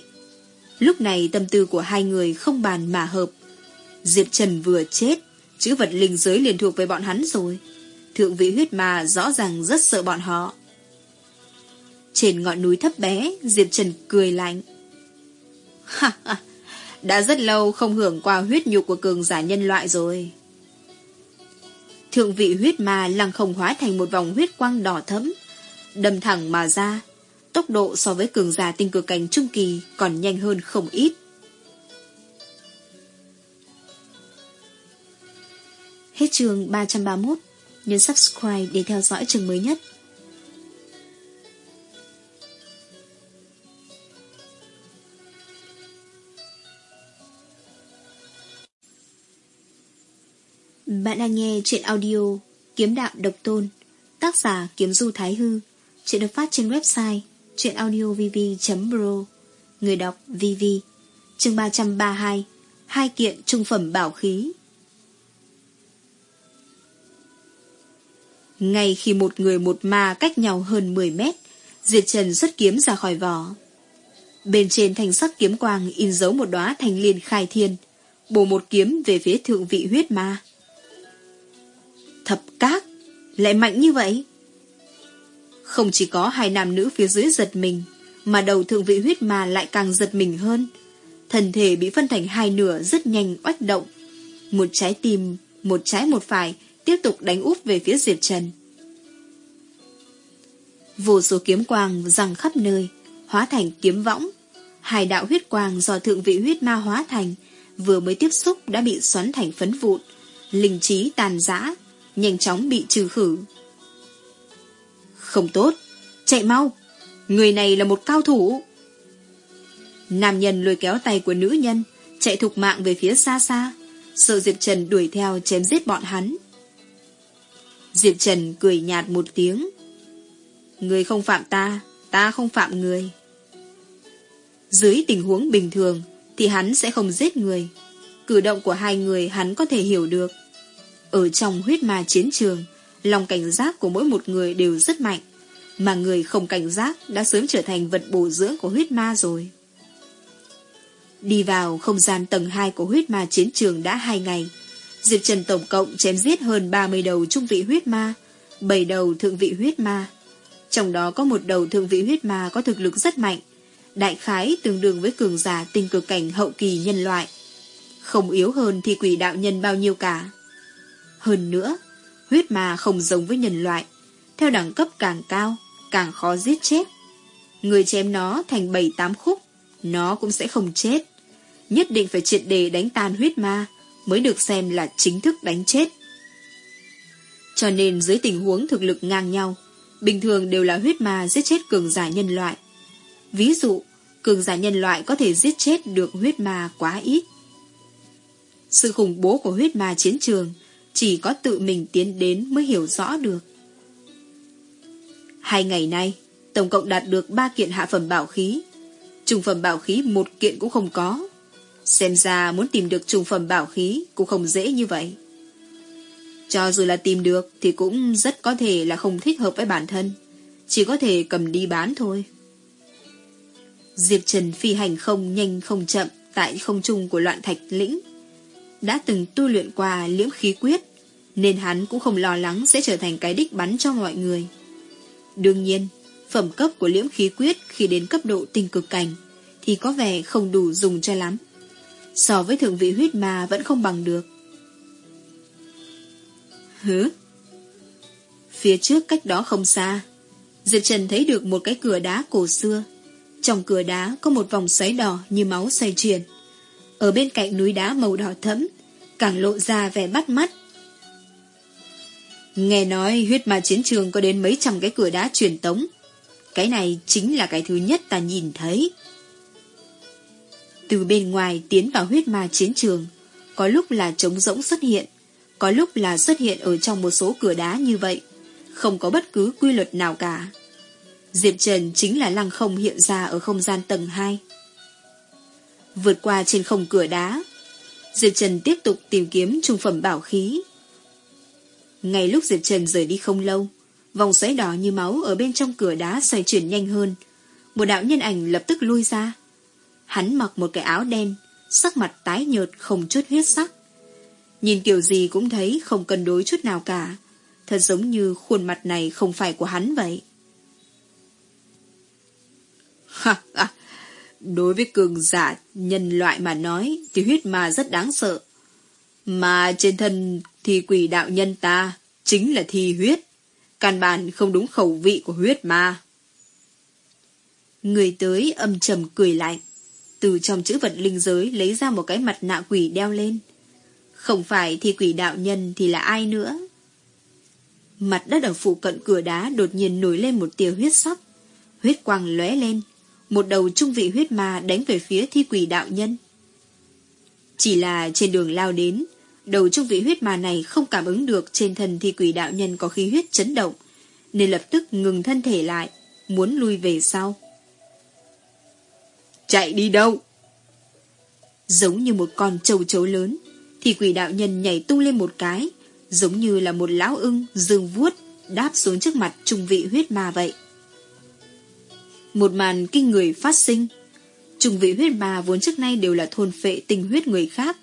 Lúc này tâm tư của hai người không bàn mà hợp. Diệp Trần vừa chết, chữ vật linh giới liền thuộc về bọn hắn rồi. Thượng vị huyết ma rõ ràng rất sợ bọn họ. Trên ngọn núi thấp bé, Diệp Trần cười lạnh. Ha ha, đã rất lâu không hưởng qua huyết nhục của cường giả nhân loại rồi. Thượng vị huyết ma lăng không hóa thành một vòng huyết quang đỏ thẫm, đâm thẳng mà ra. Tốc độ so với cường giả tinh cực cảnh trung kỳ còn nhanh hơn không ít. Hết trường 331, nhấn subscribe để theo dõi trường mới nhất. Bạn đang nghe chuyện audio Kiếm Đạo Độc Tôn Tác giả Kiếm Du Thái Hư Chuyện được phát trên website chuyenaudiovv.pro Người đọc VV Chương 332 Hai kiện trung phẩm bảo khí. Ngay khi một người một ma cách nhau hơn 10 mét Diệt Trần xuất kiếm ra khỏi vỏ. Bên trên thành sắc kiếm quang in dấu một đóa thành liên khai thiên, bổ một kiếm về phía thượng vị huyết ma. Thập các, Lại mạnh như vậy? Không chỉ có hai nam nữ phía dưới giật mình, Mà đầu thượng vị huyết ma lại càng giật mình hơn. Thần thể bị phân thành hai nửa rất nhanh oách động. Một trái tim, Một trái một phải Tiếp tục đánh úp về phía Diệp Trần. Vô số kiếm quang răng khắp nơi, Hóa thành kiếm võng. Hai đạo huyết quang do thượng vị huyết ma hóa thành, Vừa mới tiếp xúc đã bị xoắn thành phấn vụn, Linh trí tàn giã, nhanh chóng bị trừ khử. Không tốt, chạy mau, người này là một cao thủ. Nam nhân lôi kéo tay của nữ nhân, chạy thục mạng về phía xa xa, sợ Diệp Trần đuổi theo chém giết bọn hắn. Diệp Trần cười nhạt một tiếng. Người không phạm ta, ta không phạm người. Dưới tình huống bình thường thì hắn sẽ không giết người. Cử động của hai người hắn có thể hiểu được. Ở trong huyết ma chiến trường, lòng cảnh giác của mỗi một người đều rất mạnh, mà người không cảnh giác đã sớm trở thành vật bổ dưỡng của huyết ma rồi. Đi vào không gian tầng 2 của huyết ma chiến trường đã 2 ngày, Diệp Trần tổng cộng chém giết hơn 30 đầu trung vị huyết ma, 7 đầu thượng vị huyết ma. Trong đó có một đầu thượng vị huyết ma có thực lực rất mạnh, đại khái tương đương với cường giả tinh cực cảnh hậu kỳ nhân loại. Không yếu hơn thì quỷ đạo nhân bao nhiêu cả. Hơn nữa, huyết ma không giống với nhân loại. Theo đẳng cấp càng cao, càng khó giết chết. Người chém nó thành bảy tám khúc, nó cũng sẽ không chết. Nhất định phải triệt đề đánh tan huyết ma mới được xem là chính thức đánh chết. Cho nên dưới tình huống thực lực ngang nhau, bình thường đều là huyết ma giết chết cường giả nhân loại. Ví dụ, cường giả nhân loại có thể giết chết được huyết ma quá ít. Sự khủng bố của huyết ma chiến trường chỉ có tự mình tiến đến mới hiểu rõ được. Hai ngày nay, tổng cộng đạt được ba kiện hạ phẩm bảo khí. trùng phẩm bảo khí một kiện cũng không có. Xem ra muốn tìm được trùng phẩm bảo khí cũng không dễ như vậy. Cho dù là tìm được thì cũng rất có thể là không thích hợp với bản thân. Chỉ có thể cầm đi bán thôi. Diệp Trần phi hành không nhanh không chậm tại không trung của loạn thạch lĩnh đã từng tu luyện qua liễm khí quyết, nên hắn cũng không lo lắng sẽ trở thành cái đích bắn cho mọi người. Đương nhiên, phẩm cấp của liễm khí quyết khi đến cấp độ tinh cực cảnh thì có vẻ không đủ dùng cho lắm. So với thượng vị huyết ma vẫn không bằng được. Hứ? Phía trước cách đó không xa, Diệp Trần thấy được một cái cửa đá cổ xưa. Trong cửa đá có một vòng xoáy đỏ như máu xoay chuyển. Ở bên cạnh núi đá màu đỏ thẫm, càng lộ ra vẻ bắt mắt. Nghe nói huyết ma chiến trường có đến mấy trăm cái cửa đá truyền tống. Cái này chính là cái thứ nhất ta nhìn thấy. Từ bên ngoài tiến vào huyết ma chiến trường, có lúc là trống rỗng xuất hiện, có lúc là xuất hiện ở trong một số cửa đá như vậy, không có bất cứ quy luật nào cả. Diệp Trần chính là lăng không hiện ra ở không gian tầng 2. Vượt qua trên không cửa đá Diệp Trần tiếp tục tìm kiếm trung phẩm bảo khí Ngay lúc Diệp Trần rời đi không lâu Vòng xoáy đỏ như máu ở bên trong cửa đá xoay chuyển nhanh hơn. Một đạo nhân ảnh lập tức lui ra. Hắn mặc một cái áo đen, sắc mặt tái nhợt không chút huyết sắc. Nhìn kiểu gì cũng thấy không cân đối chút nào cả. Thật giống như khuôn mặt này không phải của hắn vậy. Ha, ha. Đối với cường giả nhân loại mà nói thì huyết ma rất đáng sợ. Mà trên thân thì quỷ đạo nhân ta chính là thi huyết. Căn bản không đúng khẩu vị của huyết ma. Người tới âm trầm cười lạnh. Từ trong chữ vật linh giới lấy ra một cái mặt nạ quỷ đeo lên. Không phải thi quỷ đạo nhân thì là ai nữa. Mặt đất ở phụ cận cửa đá đột nhiên nổi lên một tia huyết sắc. Huyết quang lóe lên. Một đầu trung vị huyết ma đánh về phía thi quỷ đạo nhân. Chỉ là trên đường lao đến, đầu trung vị huyết ma này không cảm ứng được trên thân thi quỷ đạo nhân có khí huyết chấn động, nên lập tức ngừng thân thể lại, muốn lui về sau. Chạy đi đâu? Giống như một con trâu chấu lớn, thì quỷ đạo nhân nhảy tung lên một cái, giống như là một lão ưng dương vuốt đáp xuống trước mặt trung vị huyết ma vậy. Một màn kinh người phát sinh. trùng vị huyết ma vốn trước nay đều là thôn phệ tình huyết người khác,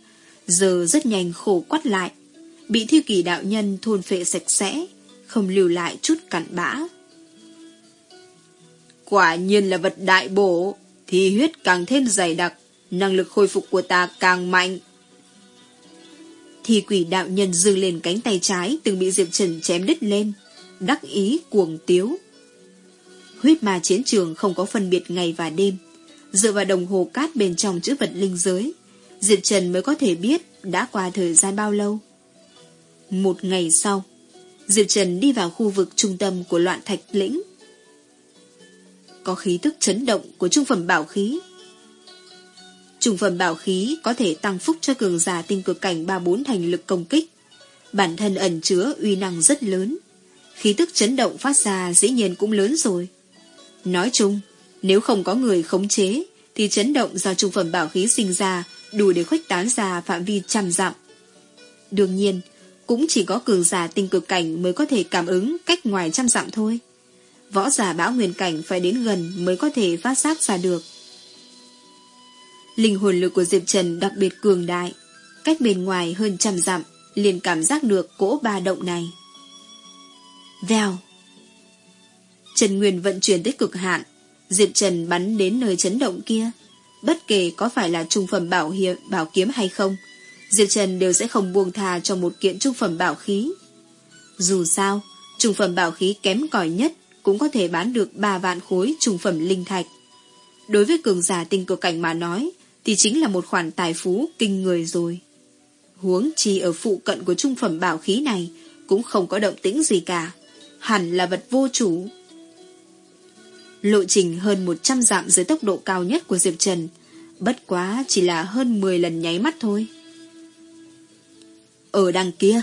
giờ rất nhanh khổ quắt lại, bị thiêu kỳ đạo nhân thôn phệ sạch sẽ, không lưu lại chút cặn bã. Quả nhiên là vật đại bổ, thì huyết càng thêm dày đặc, năng lực khôi phục của ta càng mạnh. Thì quỷ đạo nhân dương lên cánh tay trái từng bị Diệp Trần chém đứt lên, đắc ý cuồng tiếu. Huyết ma chiến trường không có phân biệt ngày và đêm, dựa vào đồng hồ cát bên trong chữ vật linh giới, Diệp Trần mới có thể biết đã qua thời gian bao lâu. Một ngày sau, Diệp Trần đi vào khu vực trung tâm của loạn thạch lĩnh. Có khí tức chấn động của trung phẩm bảo khí. Trung phẩm bảo khí có thể tăng phúc cho cường giả tinh cực cảnh 3-4 thành lực công kích. Bản thân ẩn chứa uy năng rất lớn. Khí tức chấn động phát ra dĩ nhiên cũng lớn rồi. Nói chung, nếu không có người khống chế, thì chấn động do trung phẩm bảo khí sinh ra đủ để khuếch tán ra phạm vi trăm dặm. Đương nhiên, cũng chỉ có cường giả tinh cực cảnh mới có thể cảm ứng cách ngoài trăm dặm thôi. Võ giả bão nguyên cảnh phải đến gần mới có thể phát giác ra được. Linh hồn lực của Diệp Trần đặc biệt cường đại, cách bên ngoài hơn trăm dặm, liền cảm giác được cỗ ba động này. Vèo Trần Nguyên vận chuyển tới cực hạn, Diệp Trần bắn đến nơi chấn động kia. Bất kể có phải là trung phẩm bảo hiệp, bảo kiếm hay không, Diệp Trần đều sẽ không buông tha cho một kiện trung phẩm bảo khí. Dù sao, trung phẩm bảo khí kém cỏi nhất cũng có thể bán được 3 vạn khối trung phẩm linh thạch. Đối với cường giả tinh cực cảnh mà nói, thì chính là một khoản tài phú kinh người rồi. Huống chi ở phụ cận của trung phẩm bảo khí này cũng không có động tĩnh gì cả. Hẳn là vật vô chủ. Lộ trình hơn 100 dặm dưới tốc độ cao nhất của Diệp Trần, bất quá chỉ là hơn 10 lần nháy mắt thôi. Ở đằng kia,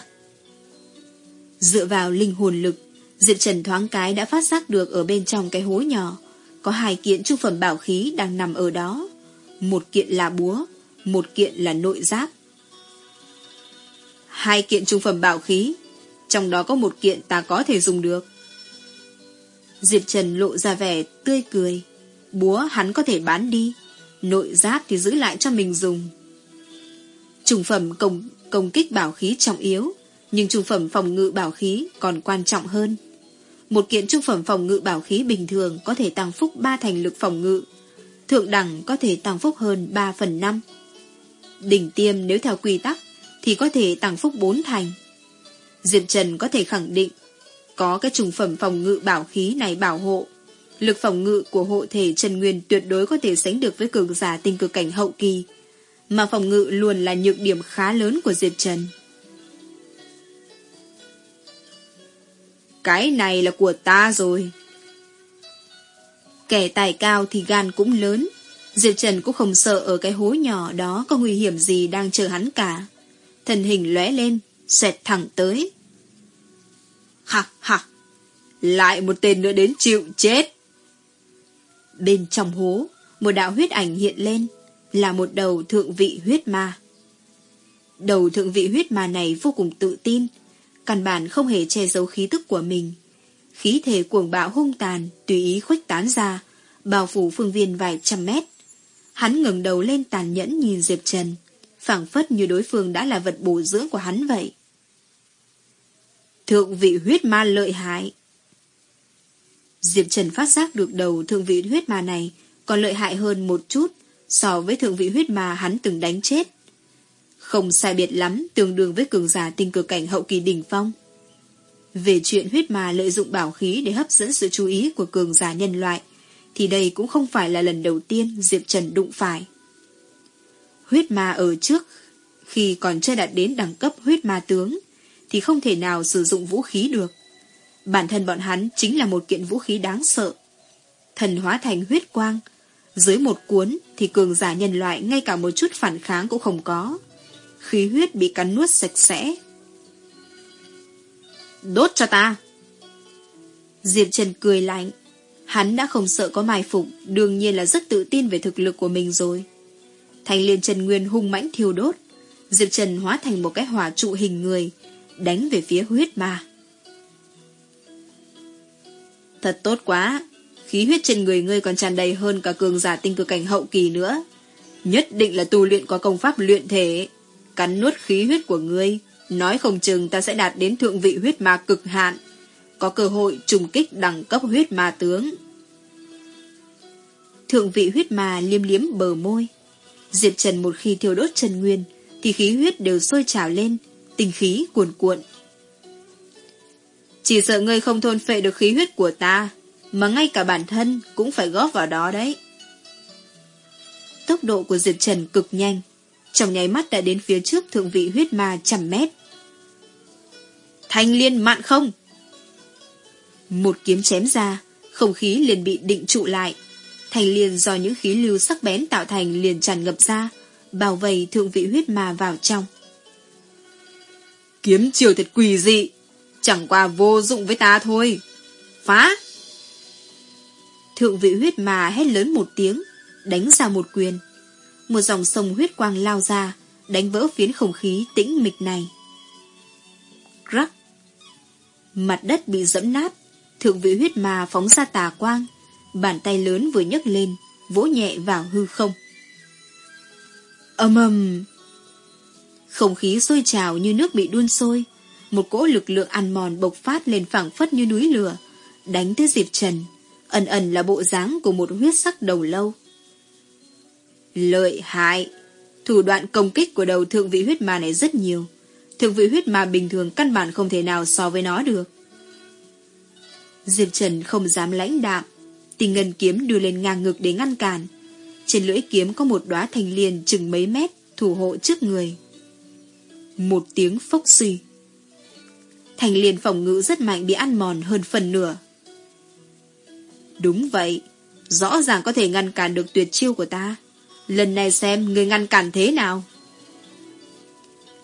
dựa vào linh hồn lực, Diệp Trần thoáng cái đã phát giác được ở bên trong cái hố nhỏ, có hai kiện trung phẩm bảo khí đang nằm ở đó. Một kiện là búa, một kiện là nội giáp. Hai kiện trung phẩm bảo khí, trong đó có một kiện ta có thể dùng được. Diệp Trần lộ ra vẻ tươi cười. Búa hắn có thể bán đi. Nội giáp thì giữ lại cho mình dùng. Trùng phẩm công, công kích bảo khí trọng yếu, nhưng trung phẩm phòng ngự bảo khí còn quan trọng hơn. Một kiện trung phẩm phòng ngự bảo khí bình thường có thể tăng phúc 3 thành lực phòng ngự. Thượng đẳng có thể tăng phúc hơn 3 phần 5. Đỉnh tiêm nếu theo quy tắc thì có thể tăng phúc 4 thành. Diệp Trần có thể khẳng định có cái trùng phẩm phòng ngự bảo khí này bảo hộ. Lực phòng ngự của hộ thể Trần Nguyên tuyệt đối có thể sánh được với cường giả tinh cực cảnh hậu kỳ. Mà phòng ngự luôn là nhược điểm khá lớn của Diệp Trần. Cái này là của ta rồi. Kẻ tài cao thì gan cũng lớn. Diệp Trần cũng không sợ ở cái hố nhỏ đó có nguy hiểm gì đang chờ hắn cả. Thần hình lóe lên, xẹt thẳng tới ha ha. Lại một tên nữa đến chịu chết. Bên trong hố, một đạo huyết ảnh hiện lên, là một đầu thượng vị huyết ma. Đầu thượng vị huyết ma này vô cùng tự tin, căn bản không hề che giấu khí tức của mình. Khí thể cuồng bạo hung tàn, tùy ý khuếch tán ra, bao phủ phương viên vài trăm mét. Hắn ngẩng đầu lên tàn nhẫn nhìn Diệp Trần, phảng phất như đối phương đã là vật bổ dưỡng của hắn vậy. Thượng vị huyết ma lợi hại. Diệp Trần phát giác được đầu thượng vị huyết ma này còn lợi hại hơn một chút so với thượng vị huyết ma hắn từng đánh chết. Không sai biệt lắm tương đương với cường giả tinh cực cảnh hậu kỳ đỉnh phong. Về chuyện huyết ma lợi dụng bảo khí để hấp dẫn sự chú ý của cường giả nhân loại, thì đây cũng không phải là lần đầu tiên Diệp Trần đụng phải. Huyết ma ở trước, khi còn chưa đạt đến đẳng cấp huyết ma tướng, thì không thể nào sử dụng vũ khí được. Bản thân bọn hắn chính là một kiện vũ khí đáng sợ. Thần hóa thành huyết quang, dưới một cuốn thì cường giả nhân loại ngay cả một chút phản kháng cũng không có. Khí huyết bị cắn nuốt sạch sẽ. Đốt cho ta! Diệp Trần cười lạnh. Hắn đã không sợ có mai phục, đương nhiên là rất tự tin về thực lực của mình rồi. Thành liên Trần Nguyên hung mãnh thiêu đốt. Diệp Trần hóa thành một cái hỏa trụ hình người, đánh về phía huyết ma. Thật tốt quá, khí huyết trên người ngươi còn tràn đầy hơn cả cường giả tinh cực cảnh hậu kỳ nữa. Nhất định là tu luyện có công pháp luyện thể, cắn nuốt khí huyết của ngươi, nói không chừng ta sẽ đạt đến thượng vị huyết ma cực hạn, có cơ hội trùng kích đẳng cấp huyết ma tướng. Thượng vị huyết ma liêm liếm bờ môi. Diệp Trần một khi thiêu đốt Trần Nguyên, thì khí huyết đều sôi trào lên, tinh khí cuồn cuộn. Chỉ sợ ngươi không thôn phệ được khí huyết của ta, mà ngay cả bản thân cũng phải góp vào đó đấy. Tốc độ của Diệp Trần cực nhanh, trong nháy mắt đã đến phía trước thượng vị huyết ma trăm mét. Thanh liên mạn không! Một kiếm chém ra, không khí liền bị định trụ lại. Thanh liên do những khí lưu sắc bén tạo thành liền tràn ngập ra, bảo vệ thượng vị huyết ma vào trong. Kiếm chiều thật quỷ dị, chẳng qua vô dụng với ta thôi. Phá! Thượng vị huyết ma hét lớn một tiếng, đánh ra một quyền. Một dòng sông huyết quang lao ra, đánh vỡ phiến không khí tĩnh mịch này. Rắc! Mặt đất bị dẫm nát, thượng vị huyết ma phóng ra tà quang, bàn tay lớn vừa nhấc lên, vỗ nhẹ vào hư không. Âm ầm! Không khí sôi trào như nước bị đun sôi, một cỗ lực lượng ăn mòn bộc phát lên phẳng phất như núi lửa, đánh tới Diệp Trần, ẩn ẩn là bộ dáng của một huyết sắc đầu lâu. Lợi hại! Thủ đoạn công kích của đầu thượng vị huyết ma này rất nhiều. Thượng vị huyết ma bình thường căn bản không thể nào so với nó được. Diệp Trần không dám lãnh đạm, tình ngân kiếm đưa lên ngang ngực để ngăn cản. Trên lưỡi kiếm có một đóa thành liền chừng mấy mét thủ hộ trước người. Một tiếng phốc suy. Thành liền phòng ngữ rất mạnh bị ăn mòn hơn phần nửa. Đúng vậy, rõ ràng có thể ngăn cản được tuyệt chiêu của ta. Lần này xem người ngăn cản thế nào.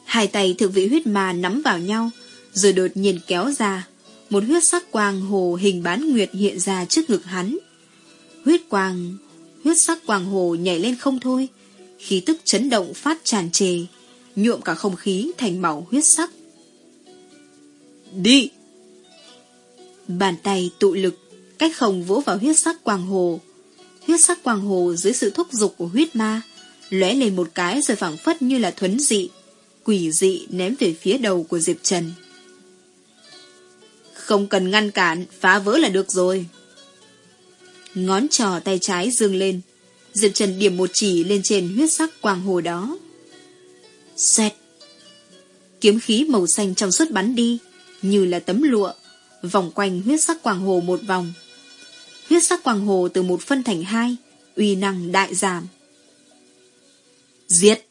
Hai tay thượng vị huyết ma nắm vào nhau, rồi đột nhiên kéo ra. Một huyết sắc quang hồ hình bán nguyệt hiện ra trước ngực hắn. Huyết quang, huyết sắc quang hồ nhảy lên không thôi, khí tức chấn động phát tràn trề, nhuộm cả không khí thành màu huyết sắc. Đi! Bàn tay tụ lực, cách không vỗ vào huyết sắc quang hồ. Huyết sắc quang hồ dưới sự thúc giục của huyết ma, lóe lên một cái rồi phẳng phất như là thuấn dị, quỷ dị ném về phía đầu của Diệp Trần. Không cần ngăn cản, phá vỡ là được rồi. Ngón trò tay trái dương lên, Diệp Trần điểm một chỉ lên trên huyết sắc quang hồ đó. Xoẹt! Kiếm khí màu xanh trong suốt bắn đi, như là tấm lụa, vòng quanh huyết sắc quang hồ một vòng. Huyết sắc quang hồ từ một phân thành hai, uy năng đại giảm. Giết!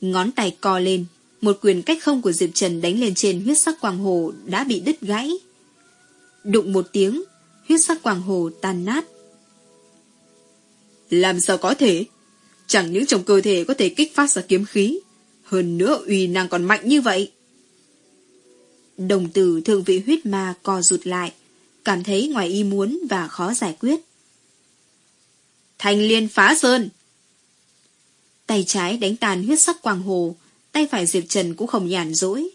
Ngón tay co lên, một quyền cách không của Diệp Trần đánh lên trên huyết sắc quang hồ đã bị đứt gãy. Đụng một tiếng, huyết sắc quang hồ tan nát. Làm sao có thể? Chẳng những trong cơ thể có thể kích phát ra kiếm khí, hơn nữa uy năng còn mạnh như vậy. Đồng tử thượng vị huyết ma co rụt lại, cảm thấy ngoài ý muốn và khó giải quyết. Thành liên phá sơn! Tay trái đánh tàn huyết sắc quang hồ, tay phải Diệp Trần cũng không nhàn rỗi.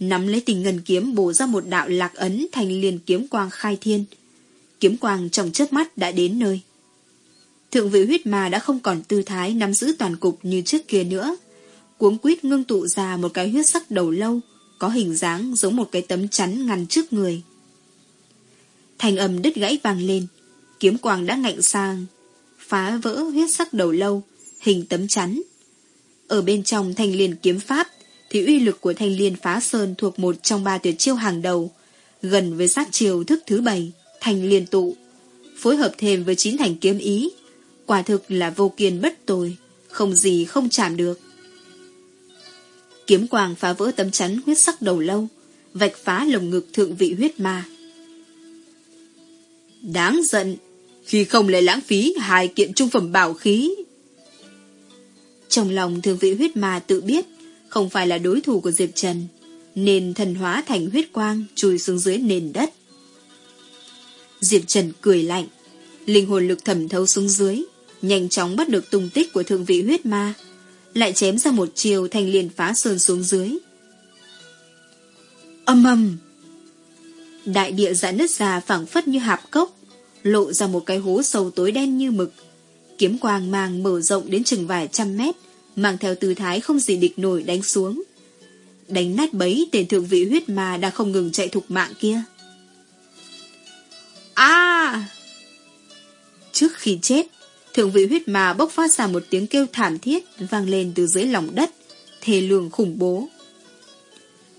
Nắm lấy tình ngân kiếm bổ ra một đạo lạc ấn thành liền kiếm quang khai thiên. Kiếm quang trong chớp mắt đã đến nơi. Thượng vị huyết ma đã không còn tư thái nắm giữ toàn cục như trước kia nữa. Cuống quýt ngưng tụ ra một cái huyết sắc đầu lâu, có hình dáng giống một cái tấm chắn ngăn trước người. Thành âm đứt gãy vang lên, kiếm quang đã ngạnh sang, phá vỡ huyết sắc đầu lâu, hình tấm chắn. Ở bên trong thanh liền kiếm pháp, thì uy lực của thanh liên phá sơn thuộc một trong ba tuyệt chiêu hàng đầu, gần với sát chiều thức thứ bảy, thanh liên tụ, phối hợp thêm với chín thành kiếm ý, quả thực là vô kiên bất tồi, không gì không chạm được. Kiếm quang phá vỡ tấm chắn huyết sắc đầu lâu, vạch phá lồng ngực thượng vị huyết ma. Đáng giận, khi không lại lãng phí hai kiện trung phẩm bảo khí. Trong lòng thượng vị huyết ma tự biết, không phải là đối thủ của Diệp Trần, nên thần hóa thành huyết quang chui xuống dưới nền đất. Diệp Trần cười lạnh, linh hồn lực thẩm thấu xuống dưới, nhanh chóng bắt được tung tích của thượng vị huyết ma, lại chém ra một chiều thành liền phá sơn xuống dưới. Âm ầm, Đại địa giãn nứt ra phẳng phất như hạp cốc, lộ ra một cái hố sâu tối đen như mực. Kiếm quang mang mở rộng đến chừng vài trăm mét, mang theo tư thái không gì địch nổi đánh xuống. Đánh nát bấy tên thượng vị huyết ma đã không ngừng chạy thục mạng kia. a Trước khi chết, thượng vị huyết ma bốc phát ra một tiếng kêu thảm thiết vang lên từ dưới lòng đất, thề lường khủng bố.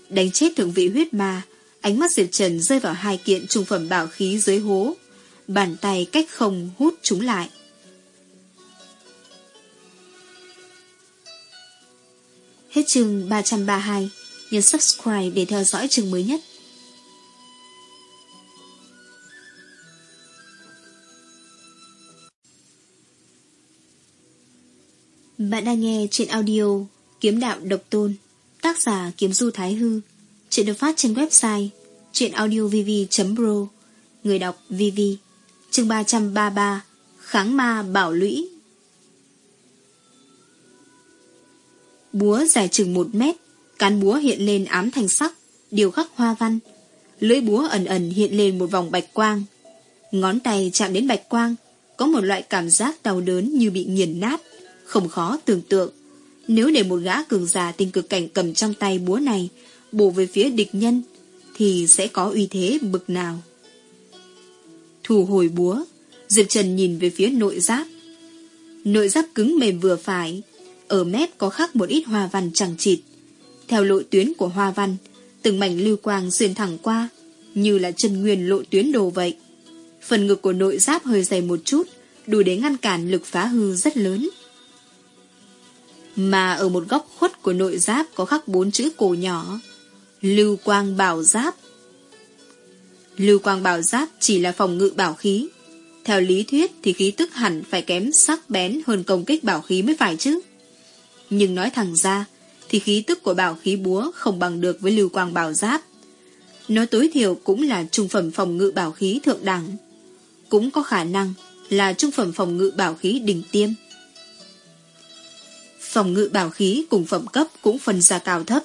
Đánh chết thượng vị huyết ma, ánh mắt Diệp Trần rơi vào hai kiện trung phẩm bảo khí dưới hố, bàn tay cách không hút chúng lại. Hết chương 332, nhấn subscribe để theo dõi chương mới nhất. Bạn đang nghe trên audio Kiếm Đạo Độc Tôn, Tác giả Kiếm Du Thái Hư, Chuyện được phát trên website chuyenaudiovv.pro Người đọc VV Chương 333 Kháng ma bảo lũy. Búa dài chừng một mét, Cán búa hiện lên ám thành sắc, Điều khắc hoa văn. Lưỡi búa ẩn ẩn hiện lên một vòng bạch quang. Ngón tay chạm đến bạch quang, Có một loại cảm giác đau đớn như bị nghiền nát. Không khó tưởng tượng. Nếu để một gã cường già tinh cực cảnh cầm trong tay búa này, Bổ về phía địch nhân, Thì sẽ có uy thế bực nào? Thu hồi búa, Diệp Trần nhìn về phía nội giáp. Nội giáp cứng mềm vừa phải, Ở mép có khắc một ít hoa văn chẳng chịt. Theo lộ tuyến của hoa văn, Từng mảnh lưu quang xuyên thẳng qua, Như là chân nguyên lộ tuyến đồ vậy. Phần ngực của nội giáp hơi dày một chút, Đủ để ngăn cản lực phá hư rất lớn. Mà ở một góc khuất của nội giáp Có khắc bốn chữ cổ nhỏ Lưu quang bảo giáp Lưu quang bảo giáp chỉ là phòng ngự bảo khí. Theo lý thuyết thì khí tức hẳn phải kém sắc bén hơn công kích bảo khí mới phải chứ. Nhưng nói thẳng ra, thì khí tức của bảo khí búa không bằng được với lưu quang bảo giáp. Nó tối thiểu cũng là trung phẩm phòng ngự bảo khí thượng đẳng. Cũng có khả năng là trung phẩm phòng ngự bảo khí đỉnh tiêm. Phòng ngự bảo khí cùng phẩm cấp cũng phần ra cao thấp.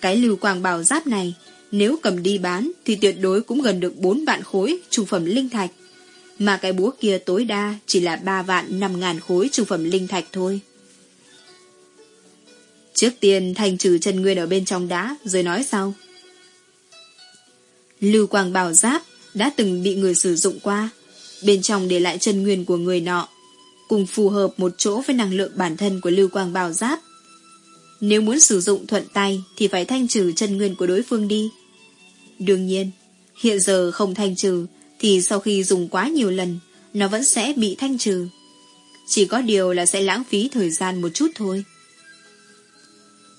Cái lưu quang bảo giáp này, nếu cầm đi bán thì tuyệt đối cũng gần được 4 vạn khối trung phẩm linh thạch. Mà cái búa kia tối đa chỉ là 3 vạn 5 ngàn khối trung phẩm linh thạch thôi. Trước tiên, thành trừ chân nguyên ở bên trong đá, rồi nói sau. Lưu quang bảo giáp đã từng bị người sử dụng qua. Bên trong để lại chân nguyên của người nọ. Cùng phù hợp một chỗ với năng lượng bản thân của lưu quang bảo giáp. Nếu muốn sử dụng thuận tay thì phải thanh trừ chân nguyên của đối phương đi. Đương nhiên, hiện giờ không thanh trừ thì sau khi dùng quá nhiều lần nó vẫn sẽ bị thanh trừ. Chỉ có điều là sẽ lãng phí thời gian một chút thôi.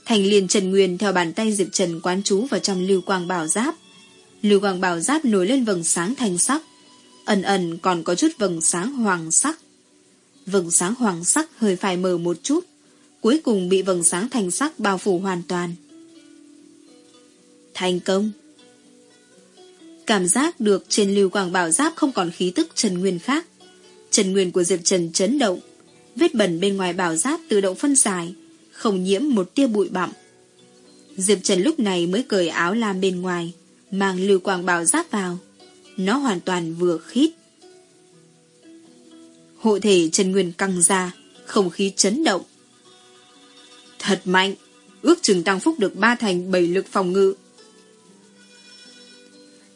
Thành liền Trần Nguyên theo bàn tay Diệp Trần quán trú vào trong lưu quang bảo giáp. Lưu quang bảo giáp nổi lên vầng sáng thanh sắc. Ẩn ẩn còn có chút vầng sáng hoàng sắc. Vầng sáng hoàng sắc hơi phải mờ một chút. Cuối cùng bị vầng sáng thành sắc bao phủ hoàn toàn. Thành công! Cảm giác được trên lưu quang bảo giáp không còn khí tức Trần Nguyên khác. Trần Nguyên của Diệp Trần chấn động. Vết bẩn bên ngoài bảo giáp tự động phân giải, không nhiễm một tia bụi bặm. Diệp Trần lúc này mới cởi áo lam bên ngoài, mang lưu quang bảo giáp vào. Nó hoàn toàn vừa khít. Hộ thể Trần Nguyên căng ra, không khí chấn động. Thật mạnh, ước chừng tăng phúc được ba thành bảy lực phòng ngự.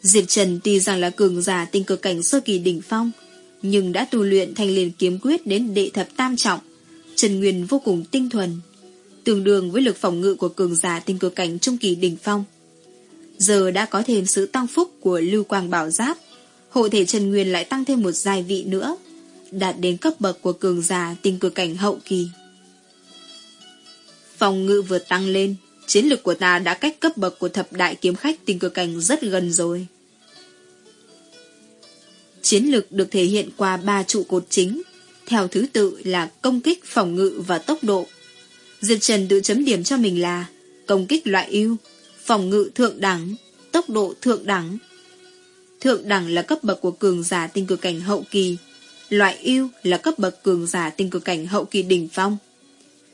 Diệp Trần tuy rằng là cường giả tinh cực cảnh sơ kỳ đỉnh phong, nhưng đã tu luyện thành liền kiếm quyết đến đệ thập tam trọng, Trần Nguyên vô cùng tinh thuần, tương đương với lực phòng ngự của cường giả tinh cực cảnh trung kỳ đỉnh phong. Giờ đã có thêm sự tăng phúc của lưu quang bảo giáp, hộ thể Trần Nguyên lại tăng thêm một giai vị nữa, đạt đến cấp bậc của cường giả tinh cực cảnh hậu kỳ. Phòng ngự vừa tăng lên, chiến lực của ta đã cách cấp bậc của thập đại kiếm khách tinh cực cảnh rất gần rồi. Chiến lực được thể hiện qua ba trụ cột chính, theo thứ tự là công kích, phòng ngự và tốc độ. Diệp Trần tự chấm điểm cho mình là công kích loại ưu, phòng ngự thượng đẳng, tốc độ thượng đẳng. Thượng đẳng là cấp bậc của cường giả tinh cực cảnh hậu kỳ, loại yêu là cấp bậc cường giả tinh cực cảnh hậu kỳ đỉnh phong.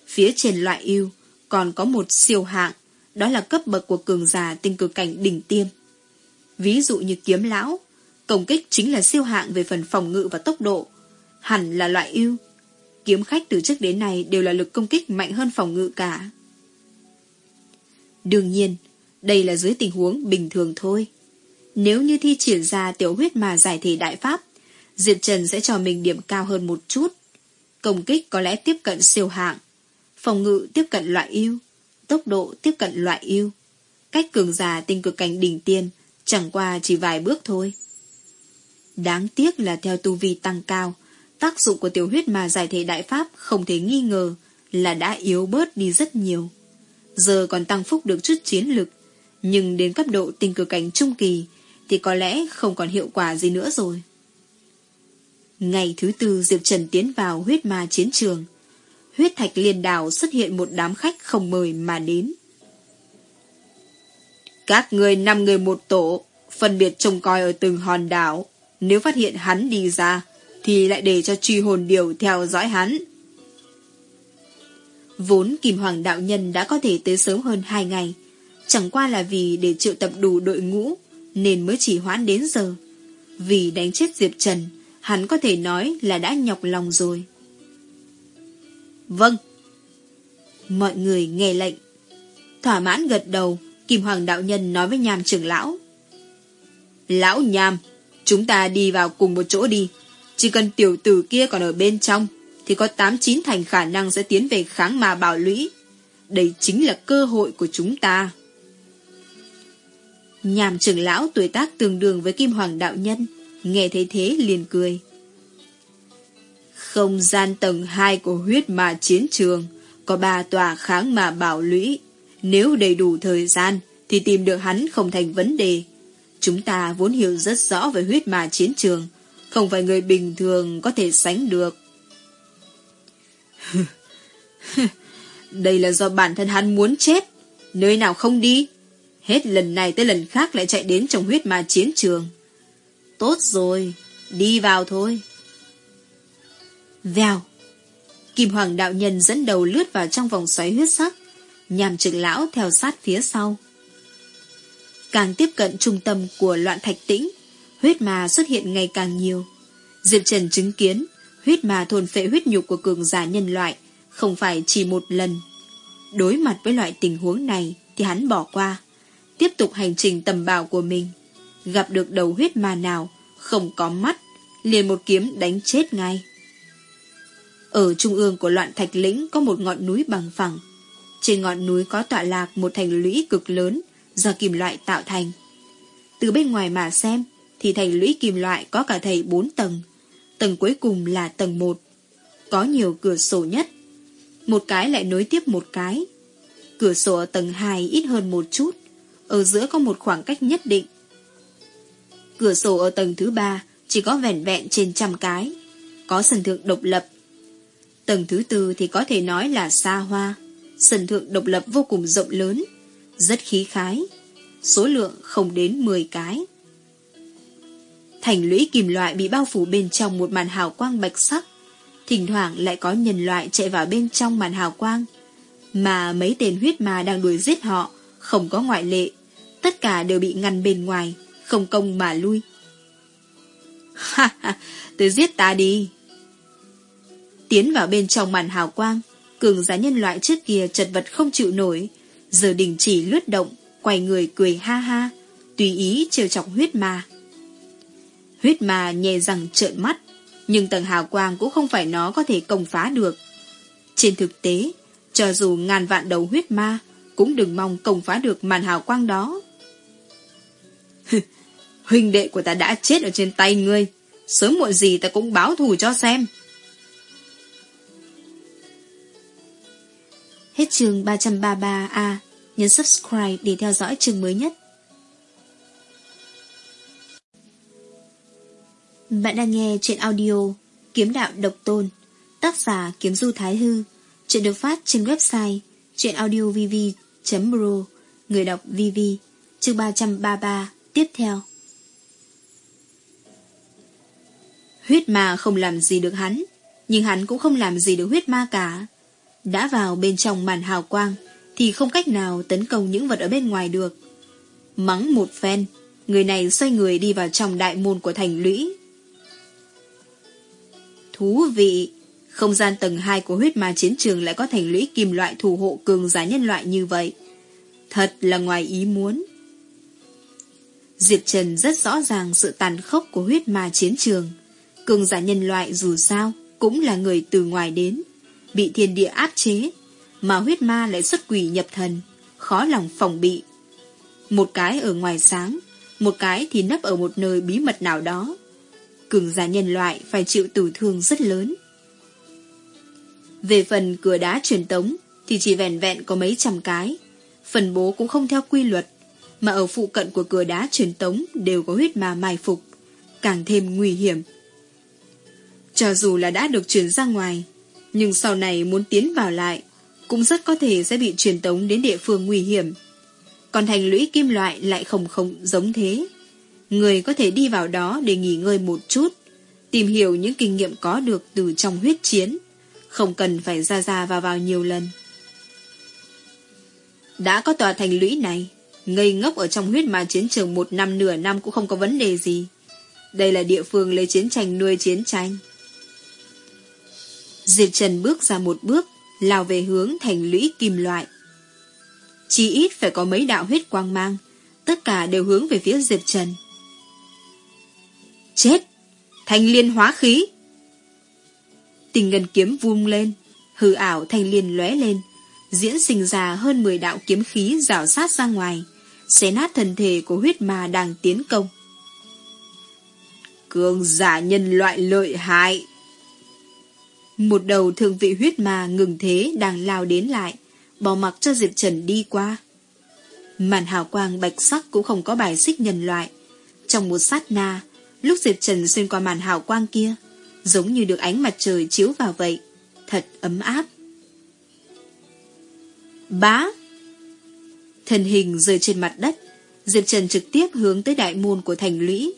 Phía trên loại yêu còn có một siêu hạng, đó là cấp bậc của cường giả tinh cực cảnh đỉnh tiêm. Ví dụ như kiếm lão, công kích chính là siêu hạng về phần phòng ngự và tốc độ, hẳn là loại yêu. Kiếm khách từ trước đến nay đều là lực công kích mạnh hơn phòng ngự cả. Đương nhiên, đây là dưới tình huống bình thường thôi. Nếu như thi triển ra tiểu huyết mà giải thể đại pháp, Diệp Trần sẽ cho mình điểm cao hơn một chút. Công kích có lẽ tiếp cận siêu hạng, phòng ngự tiếp cận loại yêu, tốc độ tiếp cận loại yêu, Cách cường giả tinh cực cảnh đỉnh tiên chẳng qua chỉ vài bước thôi. Đáng tiếc là theo tu vi tăng cao, tác dụng của tiểu huyết mà giải thể đại pháp không thể nghi ngờ là đã yếu bớt đi rất nhiều. Giờ còn tăng phúc được chút chiến lực, nhưng đến cấp độ tinh cực cảnh trung kỳ thì có lẽ không còn hiệu quả gì nữa rồi. Ngày thứ tư Diệp Trần tiến vào huyết ma chiến trường. Huyết thạch liên đảo xuất hiện một đám khách không mời mà đến. Các người năm người một tổ, phân biệt trông coi ở từng hòn đảo. Nếu phát hiện hắn đi ra, thì lại để cho truy hồn điều theo dõi hắn. Vốn Kim Hoàng Đạo Nhân đã có thể tới sớm hơn hai ngày, chẳng qua là vì để triệu tập đủ đội ngũ, nên mới chỉ hoãn đến giờ. Vì đánh chết Diệp Trần, hắn có thể nói là đã nhọc lòng rồi. Vâng. Mọi người nghe lệnh. Thỏa mãn gật đầu, Kim Hoàng Đạo Nhân nói với nhàm trưởng lão. Lão nhàm, chúng ta đi vào cùng một chỗ đi. Chỉ cần tiểu tử kia còn ở bên trong, thì có tám chín thành khả năng sẽ tiến về kháng mà bảo lũy. Đây chính là cơ hội của chúng ta. Nhàm trưởng lão tuổi tác tương đương với Kim Hoàng Đạo Nhân, nghe thấy thế liền cười. Không gian tầng 2 của huyết mà chiến trường có ba tòa kháng mà bảo lũy. Nếu đầy đủ thời gian thì tìm được hắn không thành vấn đề. Chúng ta vốn hiểu rất rõ về huyết mà chiến trường, không phải người bình thường có thể sánh được. [laughs] Đây là do bản thân hắn muốn chết, nơi nào không đi. Hết lần này tới lần khác lại chạy đến trong huyết ma chiến trường. Tốt rồi, đi vào thôi. Vèo. Kim Hoàng đạo nhân dẫn đầu lướt vào trong vòng xoáy huyết sắc, nhằm trực lão theo sát phía sau. Càng tiếp cận trung tâm của loạn thạch tĩnh, huyết ma xuất hiện ngày càng nhiều. Diệp Trần chứng kiến, huyết ma thôn phệ huyết nhục của cường giả nhân loại, không phải chỉ một lần. Đối mặt với loại tình huống này thì hắn bỏ qua, tiếp tục hành trình tầm bảo của mình. Gặp được đầu huyết ma nào, không có mắt, liền một kiếm đánh chết ngay. Ở trung ương của loạn thạch lĩnh có một ngọn núi bằng phẳng. Trên ngọn núi có tọa lạc một thành lũy cực lớn do kim loại tạo thành. Từ bên ngoài mà xem thì thành lũy kim loại có cả thầy bốn tầng. Tầng cuối cùng là tầng một. Có nhiều cửa sổ nhất. Một cái lại nối tiếp một cái. Cửa sổ ở tầng 2 ít hơn một chút. Ở giữa có một khoảng cách nhất định. Cửa sổ ở tầng thứ ba chỉ có vẻn vẹn trên trăm cái. Có sân thượng độc lập. Tầng thứ tư thì có thể nói là xa hoa, sân thượng độc lập vô cùng rộng lớn, rất khí khái, số lượng không đến 10 cái. Thành lũy kim loại bị bao phủ bên trong một màn hào quang bạch sắc, thỉnh thoảng lại có nhân loại chạy vào bên trong màn hào quang, mà mấy tên huyết ma đang đuổi giết họ, không có ngoại lệ, tất cả đều bị ngăn bên ngoài, không công mà lui. Ha ha, tới giết ta đi. Tiến vào bên trong màn hào quang, cường giá nhân loại trước kia chật vật không chịu nổi, giờ đình chỉ lướt động, quay người cười ha ha, tùy ý trêu chọc huyết ma. Huyết ma nhè rằng trợn mắt, nhưng tầng hào quang cũng không phải nó có thể công phá được. Trên thực tế, cho dù ngàn vạn đầu huyết ma, cũng đừng mong công phá được màn hào quang đó. [laughs] Huynh đệ của ta đã chết ở trên tay ngươi, sớm muộn gì ta cũng báo thù cho xem. Hết chương 333A, nhấn subscribe để theo dõi chương mới nhất. Bạn đang nghe chuyện audio Kiếm đạo độc tôn Tác giả Kiếm Du Thái Hư Chuyện được phát trên website chuyenaudiovv.pro Người đọc VV Chương 333 Tiếp theo. Huyết ma không làm gì được hắn, Nhưng hắn cũng không làm gì được huyết ma cả. Đã vào bên trong màn hào quang, Thì không cách nào tấn công những vật ở bên ngoài được. Mắng một phen, Người này xoay người đi vào trong đại môn của thành lũy. Thú vị, Không gian tầng 2 của huyết ma chiến trường lại có thành lũy kim loại thủ hộ cường giá nhân loại như vậy. Thật là ngoài ý muốn. Diệp Trần rất rõ ràng sự tàn khốc của huyết ma chiến trường. Cường giả nhân loại dù sao Cũng là người từ ngoài đến, Bị thiên địa áp chế, Mà huyết ma lại xuất quỷ nhập thần, Khó lòng phòng bị. Một cái ở ngoài sáng, Một cái thì nấp ở một nơi bí mật nào đó. Cường giả nhân loại phải chịu tử thương rất lớn. Về phần cửa đá truyền tống Thì chỉ vẹn vẹn có mấy trăm cái, Phần bố cũng không theo quy luật. Mà ở phụ cận của cửa đá truyền tống Đều có huyết ma mai phục Càng thêm nguy hiểm cho dù là đã được chuyển ra ngoài, nhưng sau này muốn tiến vào lại, cũng rất có thể sẽ bị truyền tống đến địa phương nguy hiểm. Còn thành lũy kim loại lại không không giống thế. Người có thể đi vào đó để nghỉ ngơi một chút, tìm hiểu những kinh nghiệm có được từ trong huyết chiến, không cần phải ra ra vào vào nhiều lần. Đã có tòa thành lũy này, ngây ngốc ở trong huyết mà chiến trường một năm nửa năm cũng không có vấn đề gì. Đây là địa phương lấy chiến tranh nuôi chiến tranh. Diệp Trần bước ra một bước, lao về hướng thành lũy kim loại. Chỉ ít phải có mấy đạo huyết quang mang, tất cả đều hướng về phía Diệp Trần. Chết! Thanh liên hóa khí! Tình ngân kiếm vung lên, hư ảo thanh liên lóe lên, diễn sinh ra hơn 10 đạo kiếm khí rào sát ra ngoài, xé nát thân thể của huyết ma đang tiến công. Cường giả nhân loại lợi hại! Một đầu thương vị huyết ma ngừng thế đang lao đến lại, bỏ mặc cho Diệp Trần đi qua. Màn hào quang bạch sắc cũng không có bài xích nhân loại. Trong một sát na, lúc Diệp Trần xuyên qua màn hào quang kia, giống như được ánh mặt trời chiếu vào vậy, thật ấm áp. Bá! Thân hình rơi trên mặt đất, Diệp Trần trực tiếp hướng tới đại môn của thành lũy,